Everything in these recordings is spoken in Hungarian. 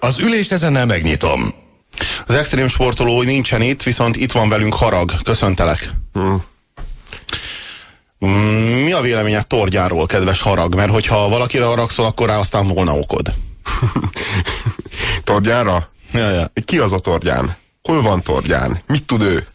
Az ülést ezennel megnyitom. Az extrém sportoló nincsen itt, viszont itt van velünk Harag. Köszöntelek. Hmm. Mi a véleményed Tordjáról, kedves Harag? Mert hogyha valakire haragszol, akkor rá aztán volna okod. Tordjára? Ja, ja. Ki az a Tordján? Hol van Tordján? Mit tud ő?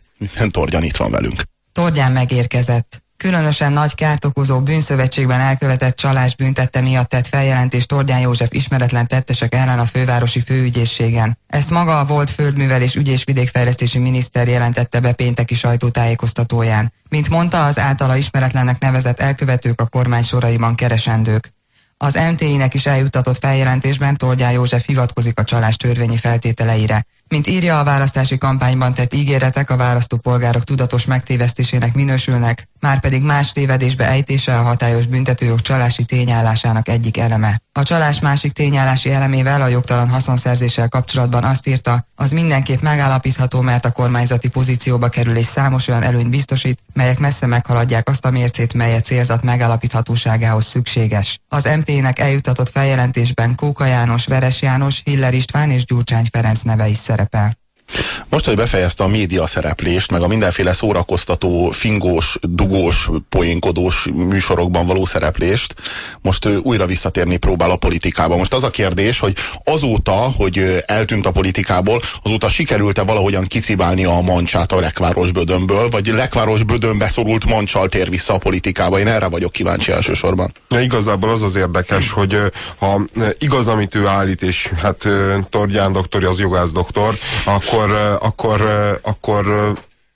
Tordján itt van velünk. Tordján megérkezett. Különösen nagy kárt okozó bűnszövetségben elkövetett csalás büntette miatt tett feljelentést Tordján József ismeretlen tettesek ellen a fővárosi főügyészségen. Ezt maga a volt földművel és vidékfejlesztési miniszter jelentette be pénteki sajtótájékoztatóján. Mint mondta, az általa ismeretlennek nevezett elkövetők a kormány soraiban keresendők. Az MTI-nek is eljutatott feljelentésben Tordján József hivatkozik a csalás törvényi feltételeire. Mint írja a választási kampányban tett ígéretek a választópolgárok tudatos megtévesztésének minősülnek, már pedig más tévedésbe ejtése a hatályos büntetőjog csalási tényállásának egyik eleme. A csalás másik tényállási elemével a jogtalan haszonszerzéssel kapcsolatban azt írta, az mindenképp megállapítható, mert a kormányzati pozícióba kerülés számos olyan előnyt biztosít, melyek messze meghaladják azt a mércét, mely célzat megállapíthatóságához szükséges. Az MT-nek eljutatott feljelentésben Kóka János, Veres János, Hiller István és Gyurcsány Ferenc neve is szerepel. Most, hogy befejezte a média szereplést, meg a mindenféle szórakoztató, fingós, dugós, poénkodós műsorokban való szereplést, most ő újra visszatérni próbál a politikába. Most az a kérdés, hogy azóta, hogy eltűnt a politikából, azóta sikerült-e valahogyan kicibálni a mancsát a Lekváros Bödönből, vagy Lekváros Bödönbe szorult mancsal tér vissza a politikába? Én erre vagyok kíváncsi elsősorban. Ja, igazából az az érdekes, hogy ha igaz, amit ő állít, és hát Tordján doktor, az jogász doktor, akkor akkor, akkor, akkor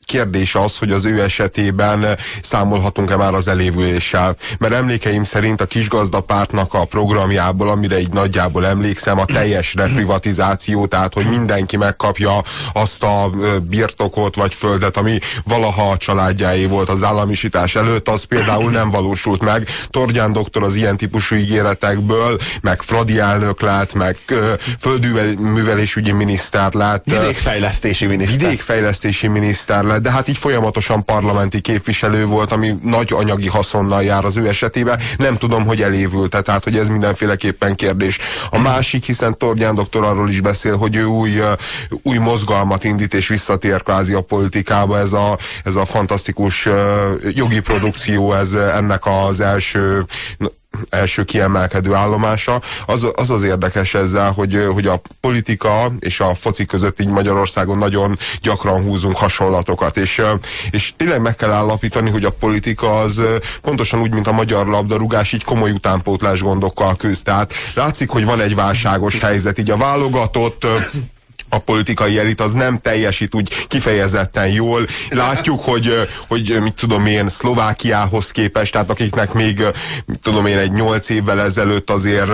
kérdés az, hogy az ő esetében számolhatunk-e már az elévüléssel. Mert emlékeim szerint a kisgazdapártnak a programjából, amire egy nagyjából emlékszem, a teljes reprivatizáció, tehát hogy mindenki megkapja azt a birtokot vagy földet, ami valaha a családjáé volt az államisítás előtt, az például nem valósult meg. Tordján doktor az ilyen típusú ígéretekből, meg Fradi elnök lett, meg földművelésügyi miniszter lett. Vidékfejlesztési miniszter. Vidékfejlesztési miniszter lett de hát így folyamatosan parlamenti képviselő volt, ami nagy anyagi haszonnal jár az ő esetében. Nem tudom, hogy elévült, tehát hogy ez mindenféleképpen kérdés. A másik, hiszen Tordján doktor arról is beszél, hogy ő új, új mozgalmat indít és visszatér kvázi a politikába. Ez a, ez a fantasztikus jogi produkció, ez ennek az első első kiemelkedő állomása. Az, az az érdekes ezzel, hogy, hogy a politika és a foci között így Magyarországon nagyon gyakran húzunk hasonlatokat, és, és tényleg meg kell állapítani, hogy a politika az pontosan úgy, mint a magyar labdarúgás, így komoly utánpótlás gondokkal küzd. Tehát látszik, hogy van egy válságos helyzet, így a válogatott a politikai elit az nem teljesít úgy kifejezetten jól. Látjuk, hogy, hogy mit tudom én, Szlovákiához képest, tehát akiknek még, mit tudom én, egy nyolc évvel ezelőtt azért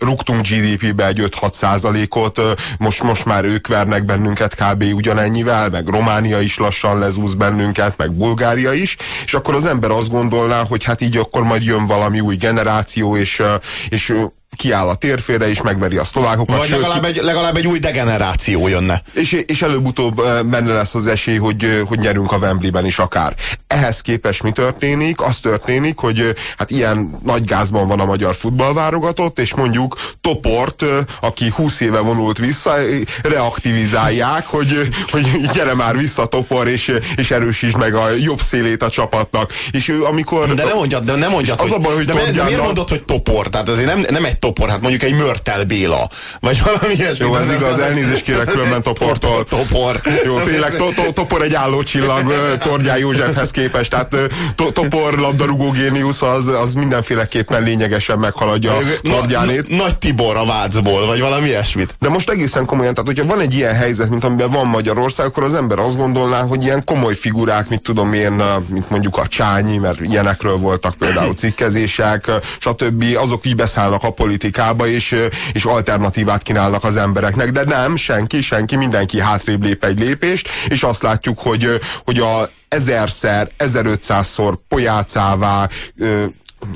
rúgtunk GDP-be egy 5-6 százalékot, most, most már ők vernek bennünket kb. ugyanennyivel, meg Románia is lassan lezúz bennünket, meg Bulgária is, és akkor az ember azt gondolná, hogy hát így akkor majd jön valami új generáció, és, és kiáll a térfére, és megveri a szlovákokat. Vagy sőt, legalább, egy, legalább egy új degeneráció jönne. És, és előbb-utóbb benne lesz az esély, hogy, hogy nyerünk a Wembley-ben is akár. Ehhez képest mi történik? Az történik, hogy hát ilyen nagy gázban van a magyar futballválogatott, és mondjuk Toport, aki 20 éve vonult vissza, reaktivizálják, hogy, hogy gyere már vissza Topor, és, és erősítsd meg a jobb szélét a csapatnak. És ő amikor... De nem mondjad, de nem mondjad, hogy, az a baj, hogy de, de miért mondod, hogy Topor? Tehát azért nem, nem egy topor, hát mondjuk egy Mörtel Béla, vagy valami ilyesmi. Jó, ez igaz, elnézést kérek különben toportól. Topor. Jó, tényleg to, to, topor egy álló csillag Tordján Józsefhez képest, tehát to topor labdarúgó géniusz az, az mindenféleképpen lényegesen meghaladja Tordjánét. Na, nagy Tibor a Vácból, vagy valami ilyesmit. De most egészen komolyan, tehát hogyha van egy ilyen helyzet, mint amiben van Magyarország, akkor az ember azt gondolná, hogy ilyen komoly figurák, mit tudom én, mint mondjuk a Csányi, mert ilyenekről voltak például cikkezések, stb. azok így beszállnak a politikába, és, és alternatívát kínálnak az embereknek, de nem, senki, senki, mindenki hátrébb lép egy lépést, és azt látjuk, hogy, hogy a ezerszer, 1500-szor pojácává,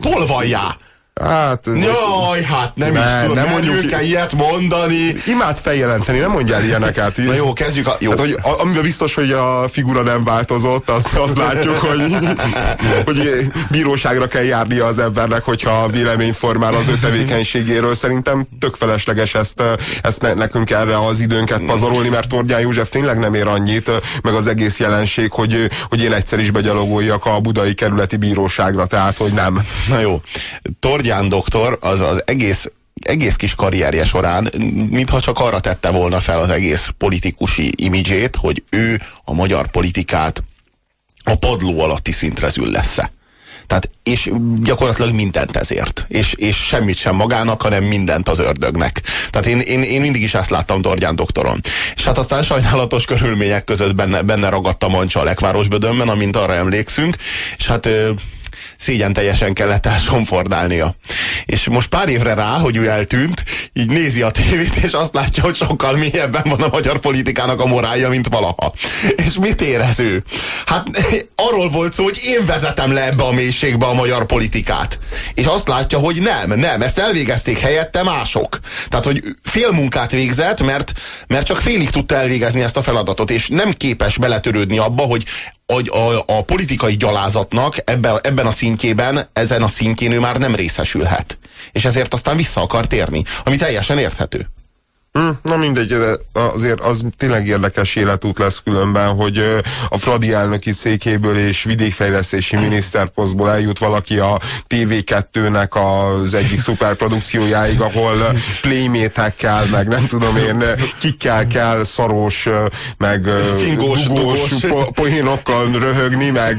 Tolvajjá! Hát... Jaj, hát nem ne, is tudom, nem mondjuk kell ilyet mondani. Imád feljelenteni, nem mondjál ilyeneket. Na jó, kezdjük a... Jó. Hát, hogy, amiben biztos, hogy a figura nem változott, azt, azt látjuk, hogy, hogy bíróságra kell járnia az embernek, hogyha véleményt formál az ő tevékenységéről. Szerintem tök felesleges ezt, ezt ne, nekünk erre az időnket pazarolni, mert Tordján József tényleg nem ér annyit, meg az egész jelenség, hogy, hogy én egyszer is begyalogoljak a budai kerületi bíróságra, tehát hogy nem. Na jó. Tor Gyurgyán doktor az az egész egész kis karrierje során, mintha csak arra tette volna fel az egész politikusi imidzsét, hogy ő a magyar politikát a padló alatti szintre zül lesz -e. Tehát, és gyakorlatilag mindent ezért. És, és semmit sem magának, hanem mindent az ördögnek. Tehát én, én, én mindig is ezt láttam Dorgyán doktoron. És hát aztán sajnálatos körülmények között benne, benne ragadt a mancsa a lekvárosbödönben, amint arra emlékszünk. És hát szégyen teljesen kellett elsomfordálnia. És most pár évre rá, hogy ő eltűnt, így nézi a tévét, és azt látja, hogy sokkal mélyebben van a magyar politikának a morálja, mint valaha. És mit érez ő? Hát arról volt szó, hogy én vezetem le ebbe a mélységbe a magyar politikát. És azt látja, hogy nem, nem, ezt elvégezték helyette mások. Tehát, hogy fél munkát végzett, mert, mert csak félig tudta elvégezni ezt a feladatot, és nem képes beletörődni abba, hogy a, a, a politikai gyalázatnak ebben, ebben a szintjében, ezen a szintjén ő már nem részesülhet. És ezért aztán vissza akar térni, ami teljesen érthető. Hm, na mindegy, de azért az tényleg érdekes életút lesz különben, hogy a Fradi elnöki székéből és vidékfejlesztési miniszterposztból eljut valaki a TV2-nek az egyik szuperprodukciójáig, ahol playmétekkel, meg nem tudom én, kikkel kell szaros, meg Fingós, dugós, dugós. Po poénokkal röhögni, meg,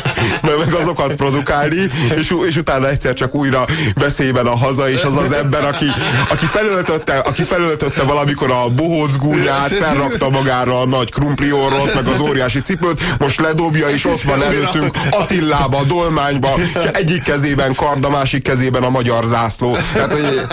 meg azokat produkálni, és, és utána egyszer csak újra veszélyben a haza, és az az ember, aki, aki felöltötte, aki felöltötte Felöltötte valamikor a bohóc gúnyát, felrakta magára a nagy krumpliorot, meg az óriási cipőt, most ledobja, és ott van előttünk Attilába, Dolmányba, egyik kezében kard, a másik kezében a magyar zászló. Hát, hogy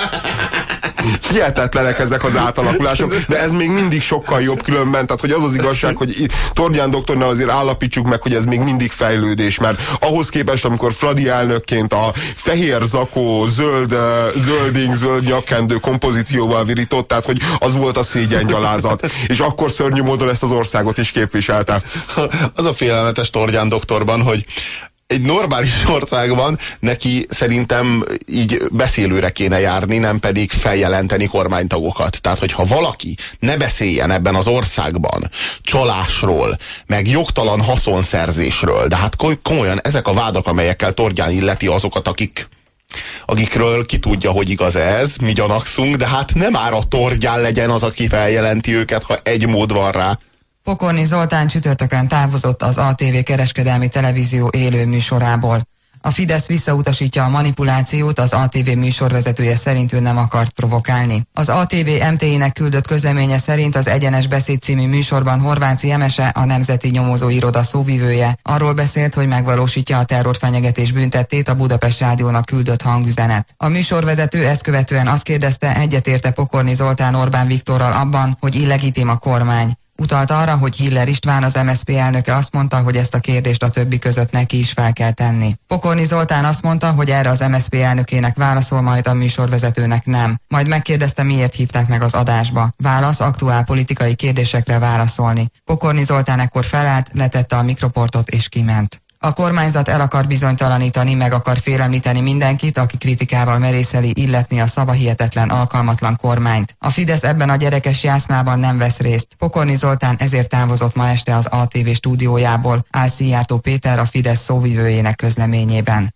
hihetetlenek ezek az átalakulások, de ez még mindig sokkal jobb különben, tehát hogy az az igazság, hogy Tordján doktornál azért állapítsuk meg, hogy ez még mindig fejlődés, mert ahhoz képest, amikor Fradi elnökként a fehér zakó, zöld, zölding, zöld nyakkendő kompozícióval virított, tehát hogy az volt a szégyengyalázat, és akkor szörnyű módon ezt az országot is képviselte. Az a félelmetes Tordján doktorban, hogy egy normális országban neki szerintem így beszélőre kéne járni, nem pedig feljelenteni kormánytagokat. Tehát, hogyha valaki ne beszéljen ebben az országban csalásról, meg jogtalan haszonszerzésről, de hát komolyan ezek a vádak, amelyekkel Tordján illeti azokat, akik akikről ki tudja, hogy igaz ez, mi gyanakszunk, de hát nem már a Tordján legyen az, aki feljelenti őket, ha egy mód van rá. Pokorni Zoltán csütörtökön távozott az ATV kereskedelmi televízió élő műsorából. A Fidesz visszautasítja a manipulációt, az ATV műsorvezetője szerint ő nem akart provokálni. Az ATV MTI-nek küldött közleménye szerint az Egyenes Beszéd című műsorban Horváci Emese, a Nemzeti Nyomozó Iroda szóvivője, arról beszélt, hogy megvalósítja a terrorfenyegetés büntettét a Budapest Rádiónak küldött hangüzenet. A műsorvezető ezt követően azt kérdezte, egyetérte Pokorni Zoltán Orbán Viktorral abban, hogy illegitim a kormány. Utalt arra, hogy Hiller István, az MSZP elnöke azt mondta, hogy ezt a kérdést a többi között neki is fel kell tenni. Pokorni Zoltán azt mondta, hogy erre az MSZP elnökének válaszol, majd a műsorvezetőnek nem. Majd megkérdezte, miért hívták meg az adásba. Válasz aktuál politikai kérdésekre válaszolni. Pokorni Zoltán ekkor felállt, letette a mikroportot és kiment. A kormányzat el akar bizonytalanítani, meg akar félemlíteni mindenkit, aki kritikával merészeli illetni a szavahihetetlen alkalmatlan kormányt. A Fidesz ebben a gyerekes jászmában nem vesz részt. Pokorni Zoltán ezért távozott ma este az ATV stúdiójából, áll Szijjártó Péter a Fidesz szóvivőjének közleményében.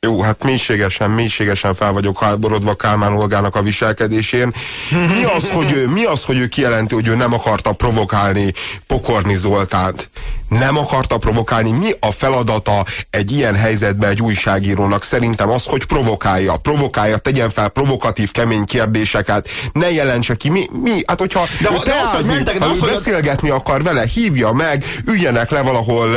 Jó, hát mélységesen, mélységesen fel vagyok háborodva Kálmán Olgának a viselkedésén. Mi az, hogy ő, mi az, hogy ő kijelenti, hogy ő nem akarta provokálni Pokorni Zoltánt? Nem akarta provokálni. Mi a feladata egy ilyen helyzetben egy újságírónak? Szerintem az, hogy provokálja. Provokálja, tegyen fel provokatív, kemény kérdéseket, ne jelentse ki. Mi, mi? Hát hogyha de, de az, hogy mentek, de az, hogy beszélgetni akar vele, hívja meg, üljenek le valahol,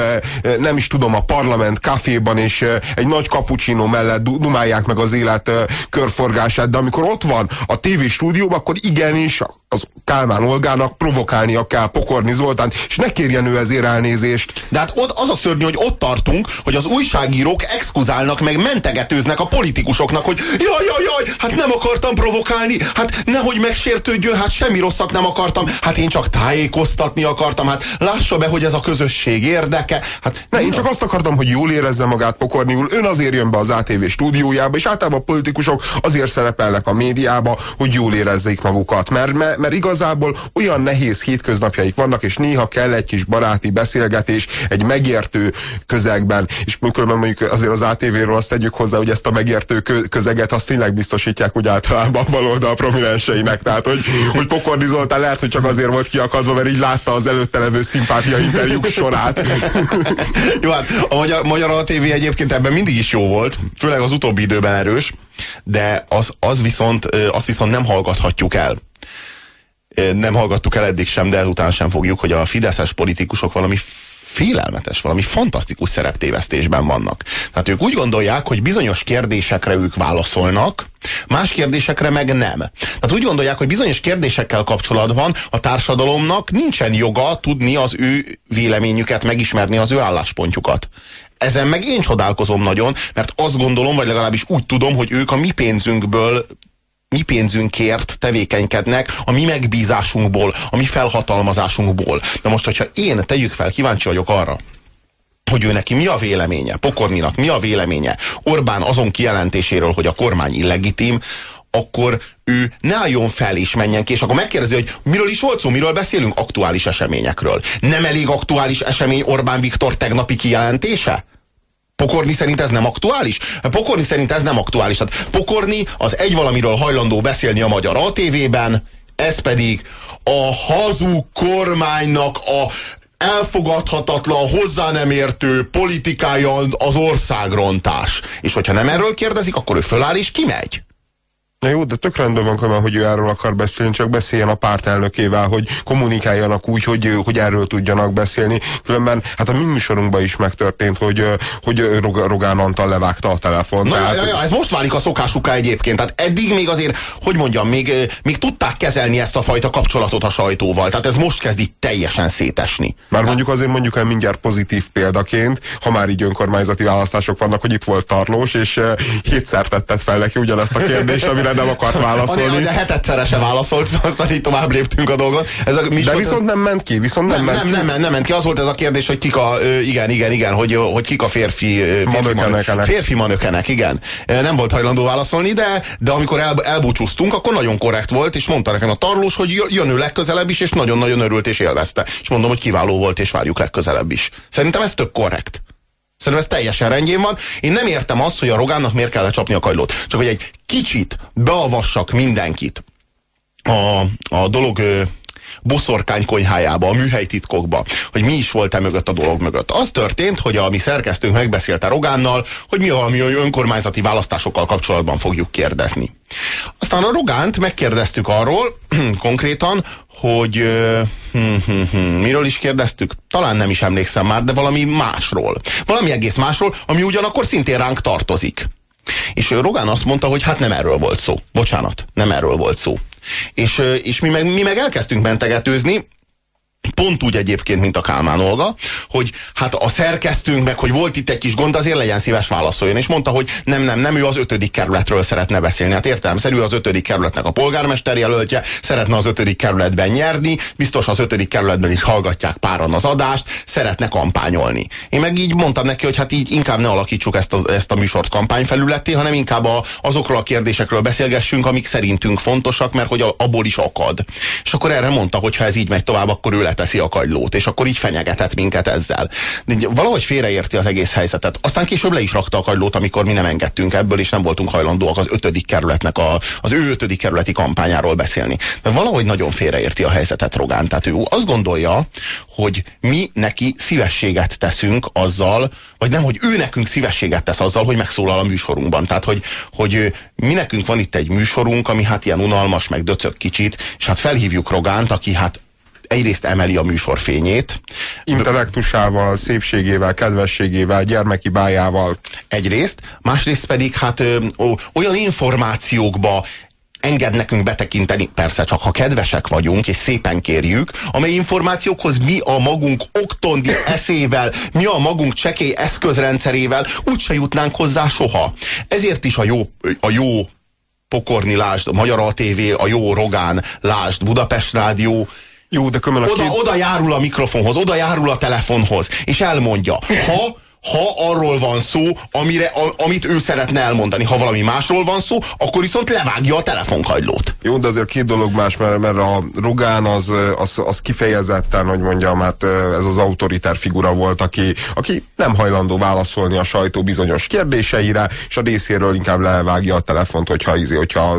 nem is tudom, a parlament kaféban, és egy nagy kapucsinó mellett dumálják meg az élet körforgását, de amikor ott van a TV stúdióban, akkor igenis az Kálmán Olgának provokálnia kell Pokorni Zoltán, és ne kérjen ő ezért elnézést. De hát ott az a szörnyű, hogy ott tartunk, hogy az újságírók exkuzálnak, meg mentegetőznek a politikusoknak, hogy jaj, jaj, jaj, hát nem akartam provokálni, hát nehogy megsértődjön, hát semmi rosszat nem akartam, hát én csak tájékoztatni akartam, hát lássa be, hogy ez a közösség érdeke. Hát ne, én csak azt akartam, hogy jól érezze magát Pokorniul, ön azért jön be az ATV stúdiójába, és általában a politikusok azért szerepelnek a médiába, hogy jól érezzék magukat, mert, mert mert igazából olyan nehéz hétköznapjaik vannak, és néha kell egy kis baráti beszélgetés, egy megértő közegben, és mikor mondjuk azért az ATV-ről azt tegyük hozzá, hogy ezt a megértő közeget azt tényleg biztosítják úgy általában a baloldal prominenseinek, tehát hogy, hogy Pokorni Zoltán lehet, hogy csak azért volt kiakadva, mert így látta az előtte levő szimpátia interjúk sorát. jó, hát a magyar, magyar ATV egyébként ebben mindig is jó volt, főleg az utóbbi időben erős, de az, az viszont, azt viszont nem hallgathatjuk el nem hallgattuk el eddig sem, de ezután sem fogjuk, hogy a fideszes politikusok valami félelmetes, valami fantasztikus szereptévesztésben vannak. Tehát ők úgy gondolják, hogy bizonyos kérdésekre ők válaszolnak, más kérdésekre meg nem. Tehát úgy gondolják, hogy bizonyos kérdésekkel kapcsolatban a társadalomnak nincsen joga tudni az ő véleményüket, megismerni az ő álláspontjukat. Ezen meg én csodálkozom nagyon, mert azt gondolom, vagy legalábbis úgy tudom, hogy ők a mi pénzünkből mi pénzünkért tevékenykednek a mi megbízásunkból, a mi felhatalmazásunkból. De most, hogyha én, tegyük fel, kíváncsi vagyok arra, hogy ő neki mi a véleménye, Pokorninak mi a véleménye Orbán azon kijelentéséről, hogy a kormány illegitim, akkor ő ne álljon fel és menjen ki, és akkor megkérdezi, hogy miről is volt szó, miről beszélünk aktuális eseményekről. Nem elég aktuális esemény Orbán Viktor tegnapi kijelentése? Pokorni szerint ez nem aktuális? Pokorni szerint ez nem aktuális. Tehát Pokorni az egy valamiről hajlandó beszélni a magyar ATV-ben, ez pedig a hazug kormánynak a elfogadhatatlan, hozzá nem értő politikája az országrontás. És hogyha nem erről kérdezik, akkor ő föláll és kimegy. Na jó, de tök rendben van, Kamal, hogy ő erről akar beszélni, csak beszéljen a pártelnökével, hogy kommunikáljanak úgy, hogy, hogy erről tudjanak beszélni. Különben, hát a mi műsorunkban is megtörtént, hogy, hogy Rogán Antal levágta a telefon. Na, tehát... ja, ja, ez most válik a szokásuká egyébként. Tehát eddig még azért, hogy mondjam, még, még tudták kezelni ezt a fajta kapcsolatot a sajtóval. Tehát ez most kezd itt teljesen szétesni. Már mondjuk azért mondjuk el mindjárt pozitív példaként, ha már így önkormányzati választások vannak, hogy itt volt Tarlós, és hétszer tettet fel neki ugyanezt a kérdést, amire amire nem akart válaszolni. De hetetszerre se válaszolt, aztán így tovább léptünk a dolgon. Ez a, de viszont nem ment ki, viszont nem, nem ment nem, ki. Nem, nem, ment ki. Az volt ez a kérdés, hogy kik a, igen, igen, igen, hogy, hogy kik a férfi, férfi manökenek. Férfi manökenek, igen. Nem volt hajlandó válaszolni, de, de amikor el, elbúcsúztunk, akkor nagyon korrekt volt, és mondta nekem a tarlós, hogy jön ő legközelebb is, és nagyon-nagyon örült és élvezte. És mondom, hogy kiváló volt, és várjuk legközelebb is. Szerintem ez tök korrekt. Szerintem ez teljesen rendjén van. Én nem értem azt, hogy a Rogánnak miért kell lecsapni a kagylót. Csak hogy egy kicsit beavassak mindenkit a, a dolog boszorkány konyhájába, a műhelytitkokba, hogy mi is volt e mögött a dolog mögött. Az történt, hogy a mi szerkesztőnk megbeszélte Rogánnal, hogy mi valami önkormányzati választásokkal kapcsolatban fogjuk kérdezni. Aztán a Rogánt megkérdeztük arról konkrétan, hogy hm, hm, hm, miről is kérdeztük? Talán nem is emlékszem már, de valami másról. Valami egész másról, ami ugyanakkor szintén ránk tartozik. És Rogán azt mondta, hogy hát nem erről volt szó. Bocsánat, nem erről volt szó. És, és mi, meg, mi meg elkezdtünk mentegetőzni, Pont úgy egyébként, mint a Kálmán Olga, hogy hát a szerkesztőnk meg, hogy volt itt egy kis gond, azért legyen szíves válaszoljon. És mondta, hogy nem, nem, nem, ő az ötödik kerületről szeretne beszélni. Hát értelemszerű az ötödik kerületnek a polgármester jelöltje, szeretne az ötödik kerületben nyerni, biztos az ötödik kerületben is hallgatják páran az adást, szeretne kampányolni. Én meg így mondtam neki, hogy hát így inkább ne alakítsuk ezt a, ezt a műsort kampányfelületté, hanem inkább a, azokról a kérdésekről beszélgessünk, amik szerintünk fontosak, mert hogy abból is akad. És akkor erre mondta, hogy ha ez így megy tovább, akkor ő leteszi fölveszi a kagylót, és akkor így fenyegetett minket ezzel. De valahogy félreérti az egész helyzetet. Aztán később le is rakta a kagylót, amikor mi nem engedtünk ebből, és nem voltunk hajlandóak az ötödik kerületnek a, az ő ötödik kerületi kampányáról beszélni. De valahogy nagyon félreérti a helyzetet Rogán. Tehát ő azt gondolja, hogy mi neki szívességet teszünk azzal, vagy nem, hogy ő nekünk szívességet tesz azzal, hogy megszólal a műsorunkban. Tehát, hogy, hogy mi nekünk van itt egy műsorunk, ami hát ilyen unalmas, meg döcög kicsit, és hát felhívjuk Rogánt, aki hát egyrészt emeli a műsor fényét. Intellektusával, szépségével, kedvességével, gyermeki bájával. Egyrészt, másrészt pedig hát ö, ö, olyan információkba enged nekünk betekinteni, persze csak ha kedvesek vagyunk, és szépen kérjük, amely információkhoz mi a magunk oktondi eszével, mi a magunk csekély eszközrendszerével úgyse jutnánk hozzá soha. Ezért is a jó, a jó pokorni lásd, a Magyar ATV, a jó Rogán lásd, Budapest Rádió, jó, de oda, két... oda járul a mikrofonhoz, oda járul a telefonhoz, és elmondja, ha ha arról van szó, amire, a, amit ő szeretne elmondani. Ha valami másról van szó, akkor viszont levágja a telefonkagylót. Jó, de azért két dolog más, mert, mert a Rogán az, az, az kifejezetten, hogy mondjam, hát ez az autoritár figura volt, aki, aki nem hajlandó válaszolni a sajtó bizonyos kérdéseire, és a részéről inkább levágja a telefont, hogyha, izé, hogyha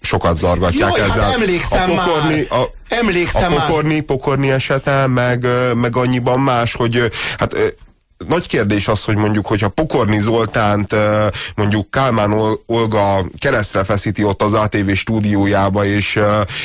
sokat zargatják Jaj, hát ezzel. Hát emlékszem a pokorni, már. A, Emlékszem a pokorni, már. pokorni esete, meg, meg annyiban más, hogy hát nagy kérdés az, hogy mondjuk, hogyha Pokorni Zoltánt mondjuk Kálmán Olga keresztre feszíti ott az ATV stúdiójába, és,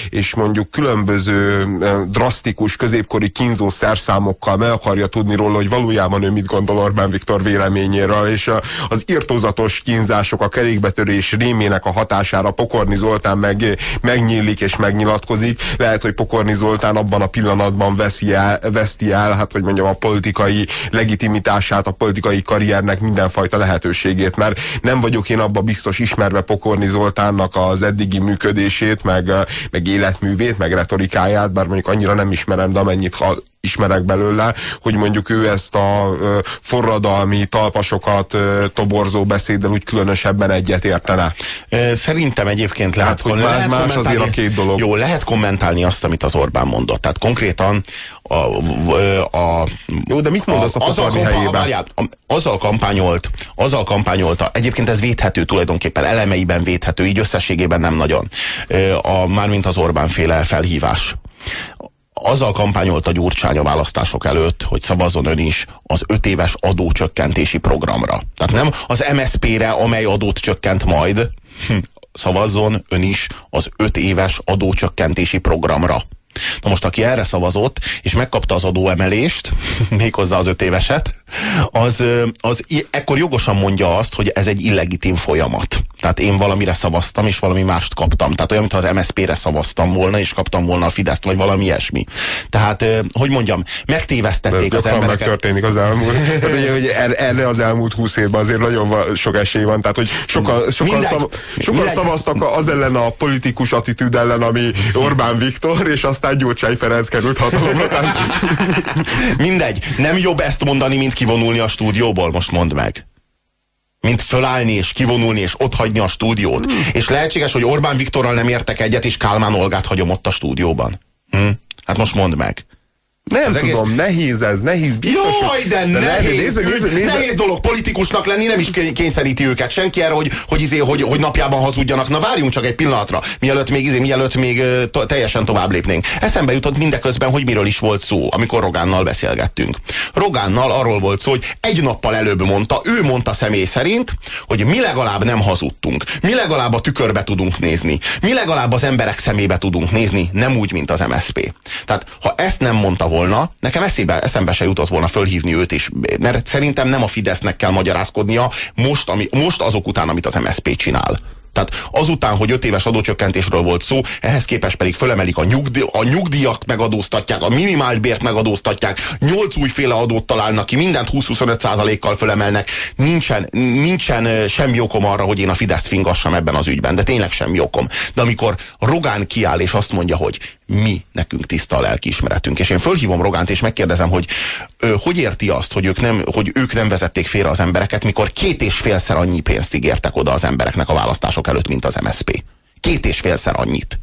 és mondjuk különböző drasztikus, középkori kínzó szerszámokkal meg akarja tudni róla, hogy valójában ő mit gondol Orbán Viktor véleményéről, és az irtózatos kínzások, a kerékbetörés rémének a hatására Pokorni Zoltán meg, megnyílik és megnyilatkozik. Lehet, hogy Pokorni Zoltán abban a pillanatban veszi el, veszti el, hát hogy mondjam, a politikai legitimitást alakítását, a politikai karriernek mindenfajta lehetőségét, mert nem vagyok én abba biztos ismerve Pokorni Zoltánnak az eddigi működését, meg, meg életművét, meg retorikáját, bár mondjuk annyira nem ismerem, de amennyit ismerek belőle, hogy mondjuk ő ezt a forradalmi talpasokat toborzó beszéddel úgy különösebben egyet értene. Szerintem egyébként lehet, hát, hogy más, lehet más azért a két dolog. Jó, lehet kommentálni azt, amit az Orbán mondott. Tehát konkrétan a, a Jó, de mit mondasz a, a azzal, helyében? Várjál, azzal kampányolt, azzal kampányolta, egyébként ez védhető tulajdonképpen, elemeiben védhető, így összességében nem nagyon. A, mármint az Orbán féle felhívás azzal kampányolt a Gyurcsány a választások előtt, hogy szavazzon ön is az öt éves adócsökkentési programra. Tehát nem az MSZP-re, amely adót csökkent majd, hm, szavazzon ön is az öt éves adócsökkentési programra. Na most, aki erre szavazott, és megkapta az adóemelést, méghozzá az öt éveset, az, az ekkor jogosan mondja azt, hogy ez egy illegitim folyamat. Tehát én valamire szavaztam, és valami mást kaptam. Tehát olyan, mintha az MSZP-re szavaztam volna, és kaptam volna a Fideszt, vagy valami ilyesmi. Tehát, hogy mondjam, megtévesztették ez az embereket. megtörténik az elmúlt. Tehát, ugye, hogy er- erre az elmúlt húsz évben azért nagyon sok esély van. Tehát, hogy sokan, sokan, mindegy, szav, sokan mindegy. szavaztak az ellen a politikus attitűd ellen, ami Orbán Viktor, és aztán Gyurcsány Ferenc került hatalomra. mindegy. Nem jobb ezt mondani, mint kivonulni a stúdióból? Most mondd meg mint fölállni és kivonulni és ott hagyni a stúdiót. Hmm. És lehetséges, hogy Orbán Viktorral nem értek egyet, és Kálmán Olgát hagyom ott a stúdióban. Hm? Hát most mondd meg. Nem az tudom, egész... nehéz ez, nehéz, biztos. Jaj, de, de nehéz, nézze, nézze, nézze. nehéz dolog politikusnak lenni, nem is kényszeríti őket senki erre, hogy, hogy, izé, hogy, hogy napjában hazudjanak. Na várjunk csak egy pillanatra, mielőtt még, izé, mielőtt még to, teljesen tovább lépnénk. Eszembe jutott mindeközben, hogy miről is volt szó, amikor Rogánnal beszélgettünk. Rogánnal arról volt szó, hogy egy nappal előbb mondta, ő mondta személy szerint, hogy mi legalább nem hazudtunk. Mi legalább a tükörbe tudunk nézni. Mi legalább az emberek szemébe tudunk nézni, nem úgy, mint az MSP. Tehát, ha ezt nem mondta volna, nekem eszébe, eszembe se jutott volna fölhívni őt is, mert szerintem nem a Fidesznek kell magyarázkodnia most, ami, most azok után, amit az MSZP csinál. Tehát azután, hogy öt éves adócsökkentésről volt szó, ehhez képest pedig fölemelik a, nyugdíj, a nyugdíjat megadóztatják, a minimált megadóztatják, nyolc újféle adót találnak ki, mindent 20-25 százalékkal fölemelnek. Nincsen, nincsen semmi okom arra, hogy én a Fideszt fingassam ebben az ügyben, de tényleg semmi okom. De amikor Rogán kiáll és azt mondja, hogy mi nekünk tiszta a lelkiismeretünk, és én fölhívom Rogánt és megkérdezem, hogy ö, hogy érti azt, hogy ők, nem, hogy ők nem vezették félre az embereket, mikor két és félszer annyi pénzt ígértek oda az embereknek a választások választások előtt, mint az MSP. Két és félszer annyit.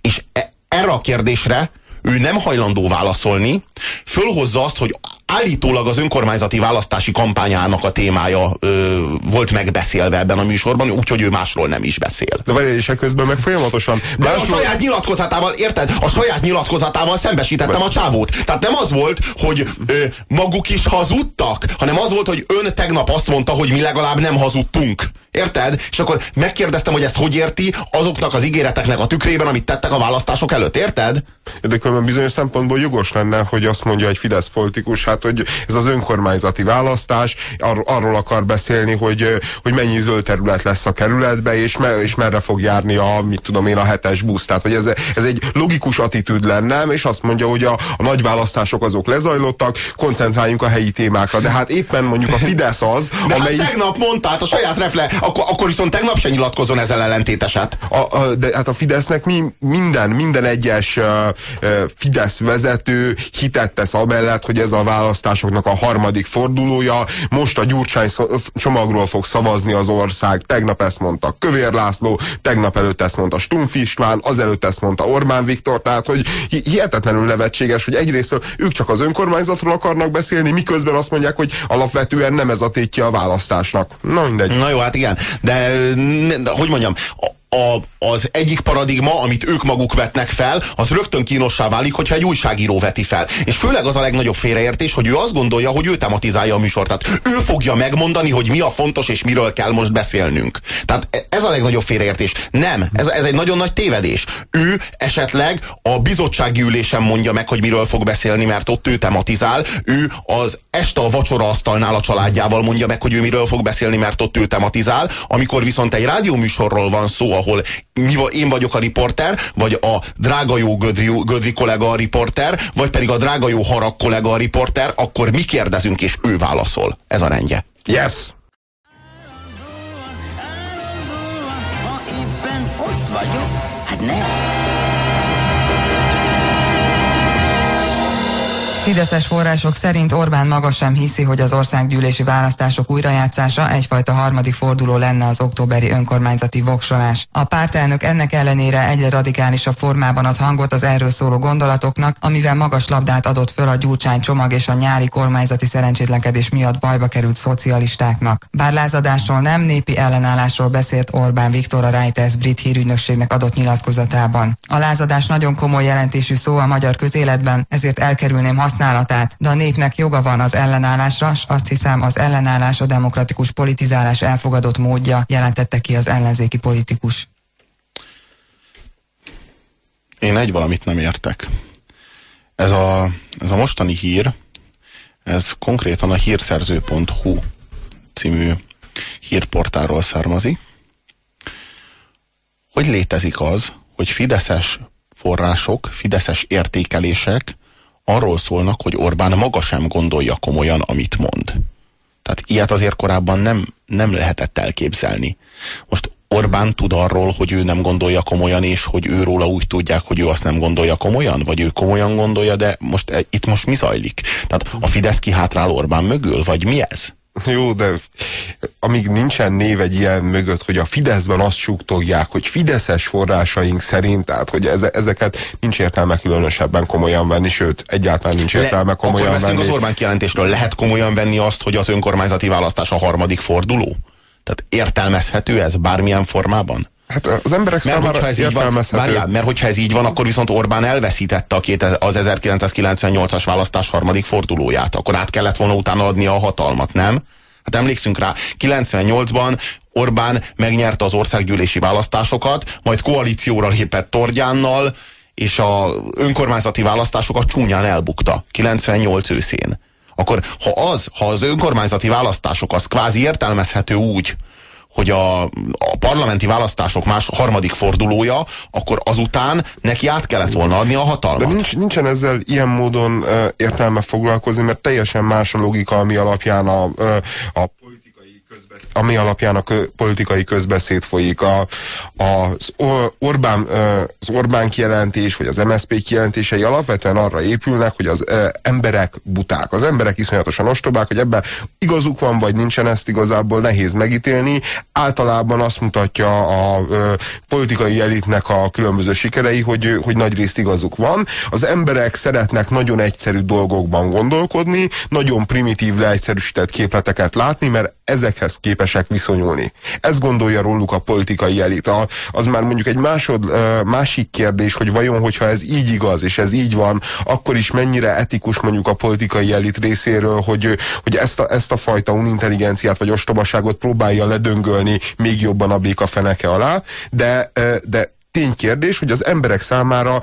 És e, erre a kérdésre ő nem hajlandó válaszolni, fölhozza azt, hogy állítólag az önkormányzati választási kampányának a témája ö, volt megbeszélve ebben a műsorban, úgyhogy ő másról nem is beszél. De várj, és közben meg folyamatosan... De másról... a saját nyilatkozatával, érted? A saját nyilatkozatával szembesítettem a csávót. Tehát nem az volt, hogy ö, maguk is hazudtak, hanem az volt, hogy ön tegnap azt mondta, hogy mi legalább nem hazudtunk. Érted? És akkor megkérdeztem, hogy ezt hogy érti azoknak az ígéreteknek a tükrében, amit tettek a választások előtt. Érted? De különben bizonyos szempontból jogos lenne, hogy azt mondja egy Fidesz politikus, hát hogy ez az önkormányzati választás, ar arról akar beszélni, hogy, hogy mennyi zöld terület lesz a kerületbe, és, me és merre fog járni a, mit tudom én, a hetes busz. Tehát, hogy ez, ez egy logikus attitűd lenne, és azt mondja, hogy a, a nagy választások azok lezajlottak, koncentráljunk a helyi témákra. De hát éppen mondjuk a Fidesz az, De hát amelyik... hát tegnap mondta, hát a saját refle, akkor, akkor viszont tegnap se nyilatkozon ezzel ellentéteset. A, a, de hát a Fidesznek mi, minden, minden egyes uh, uh, Fidesz vezető hitet tesz amellett, hogy ez a választásoknak a harmadik fordulója. Most a Gyurcsány csomagról fog szavazni az ország. Tegnap ezt mondta Kövér László, tegnap előtt ezt mondta Stumpf István, azelőtt ezt mondta Orbán Viktor, tehát hogy hihetetlenül nevetséges, hogy egyrészt ők csak az önkormányzatról akarnak beszélni, miközben azt mondják, hogy alapvetően nem ez a tétje a választásnak. Na mindegy. Na jó, hát igen, de, de hogy mondjam, a, az egyik paradigma, amit ők maguk vetnek fel, az rögtön kínossá válik, hogyha egy újságíró veti fel. És főleg az a legnagyobb félreértés, hogy ő azt gondolja, hogy ő tematizálja a műsort. Tehát ő fogja megmondani, hogy mi a fontos és miről kell most beszélnünk. Tehát e, ez a legnagyobb félreértés. Nem, ez, ez egy nagyon nagy tévedés. Ő esetleg a bizottsági ülésen mondja meg, hogy miről fog beszélni, mert ott ő tematizál. Ő az este a vacsora asztalnál a családjával mondja meg, hogy ő miről fog beszélni, mert ott ő tematizál. Amikor viszont egy rádióműsorról van szó, ahol mi, én vagyok a riporter, vagy a drága jó Gödri, Gödri kollega a riporter, vagy pedig a drága jó Harag kollega a riporter, akkor mi kérdezünk, és ő válaszol. Ez a rendje. Yes! Ha éppen ott vagyok, hát nem. Fideszes források szerint Orbán maga sem hiszi, hogy az országgyűlési választások újrajátszása egyfajta harmadik forduló lenne az októberi önkormányzati voksolás. A pártelnök ennek ellenére egyre radikálisabb formában ad hangot az erről szóló gondolatoknak, amivel magas labdát adott föl a Gyurcsány csomag és a nyári kormányzati szerencsétlenkedés miatt bajba került szocialistáknak. Bár lázadásról nem népi ellenállásról beszélt Orbán Viktor a Reuters brit hírügynökségnek adott nyilatkozatában. A lázadás nagyon komoly jelentésű szó a magyar közéletben, ezért elkerülném használni használatát, de a népnek joga van az ellenállásra, s azt hiszem az ellenállás a demokratikus politizálás elfogadott módja, jelentette ki az ellenzéki politikus. Én egy valamit nem értek. Ez a, ez a mostani hír, ez konkrétan a hírszerző.hu című hírportáról származik. Hogy létezik az, hogy fideszes források, fideszes értékelések arról szólnak, hogy Orbán maga sem gondolja komolyan, amit mond. Tehát ilyet azért korábban nem, nem lehetett elképzelni. Most Orbán tud arról, hogy ő nem gondolja komolyan, és hogy őróla úgy tudják, hogy ő azt nem gondolja komolyan, vagy ő komolyan gondolja, de most e, itt most mi zajlik? Tehát a Fidesz kihátrál Orbán mögül, vagy mi ez? Jó, de amíg nincsen név egy ilyen mögött, hogy a Fideszben azt súgtogják, hogy Fideszes forrásaink szerint, tehát hogy eze, ezeket nincs értelme különösebben komolyan venni, sőt, egyáltalán nincs értelme komolyan akkor venni. az Orbán kijelentésről. Lehet komolyan venni azt, hogy az önkormányzati választás a harmadik forduló? Tehát értelmezhető ez bármilyen formában? Hát az emberek mert számára ez így van, várjál, mert hogyha ez így van, akkor viszont Orbán elveszítette a két, az 1998-as választás harmadik fordulóját. Akkor át kellett volna utána adni a hatalmat, nem? Hát emlékszünk rá, 98-ban Orbán megnyerte az országgyűlési választásokat, majd koalícióra lépett Tordjánnal, és a önkormányzati választásokat csúnyán elbukta 98 őszén. Akkor ha az, ha az önkormányzati választások az kvázi értelmezhető úgy, hogy a, a parlamenti választások más harmadik fordulója, akkor azután neki át kellett volna adni a hatalmat. De nincs, nincsen ezzel ilyen módon uh, értelme foglalkozni, mert teljesen más a logika, ami alapján a, uh, a ami alapján a politikai közbeszéd folyik. A, az, Orbán, az Orbán kijelentés, vagy az MSZP kijelentései alapvetően arra épülnek, hogy az emberek buták. Az emberek iszonyatosan ostobák, hogy ebben igazuk van, vagy nincsen ezt igazából nehéz megítélni. Általában azt mutatja a politikai elitnek a különböző sikerei, hogy, hogy nagy részt igazuk van. Az emberek szeretnek nagyon egyszerű dolgokban gondolkodni, nagyon primitív, leegyszerűsített képleteket látni, mert ezekhez képesek viszonyulni. Ez gondolja róluk a politikai elit. A, az már mondjuk egy másod, másik kérdés, hogy vajon, hogyha ez így igaz, és ez így van, akkor is mennyire etikus mondjuk a politikai elit részéről, hogy, hogy ezt, a, ezt a fajta unintelligenciát vagy ostobaságot próbálja ledöngölni még jobban a béka feneke alá, de, de ténykérdés, hogy az emberek számára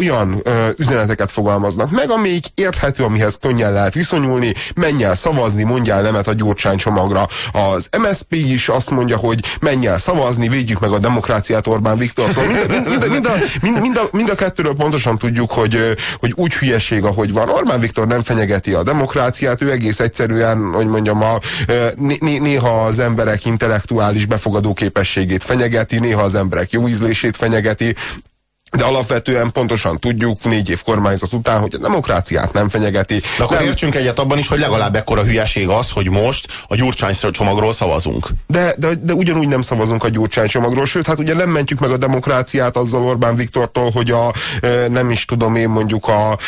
olyan ö, üzeneteket fogalmaznak meg, amelyik érthető, amihez könnyen lehet viszonyulni, menj el szavazni, mondjál nemet a gyurcsány csomagra. Az MSP is azt mondja, hogy menj el szavazni, védjük meg a demokráciát Orbán Viktortól. Mind, mind, mind, mind, a, mind, mind, a, mind a kettőről pontosan tudjuk, hogy, hogy úgy hülyeség, ahogy van. Orbán Viktor nem fenyegeti a demokráciát, ő egész egyszerűen, hogy mondjam, a, né, néha az emberek intellektuális befogadó képességét fenyegeti, néha az emberek jó ízlését fenyegeti, de alapvetően pontosan tudjuk négy év kormányzat után, hogy a demokráciát nem fenyegeti. De akkor nem... értsünk egyet abban is, hogy legalább ekkora hülyeség az, hogy most a Gyurcsány csomagról szavazunk. De, de, de ugyanúgy nem szavazunk a Gyurcsány csomagról, sőt, hát ugye nem mentjük meg a demokráciát azzal Orbán Viktortól, hogy a nem is tudom én mondjuk a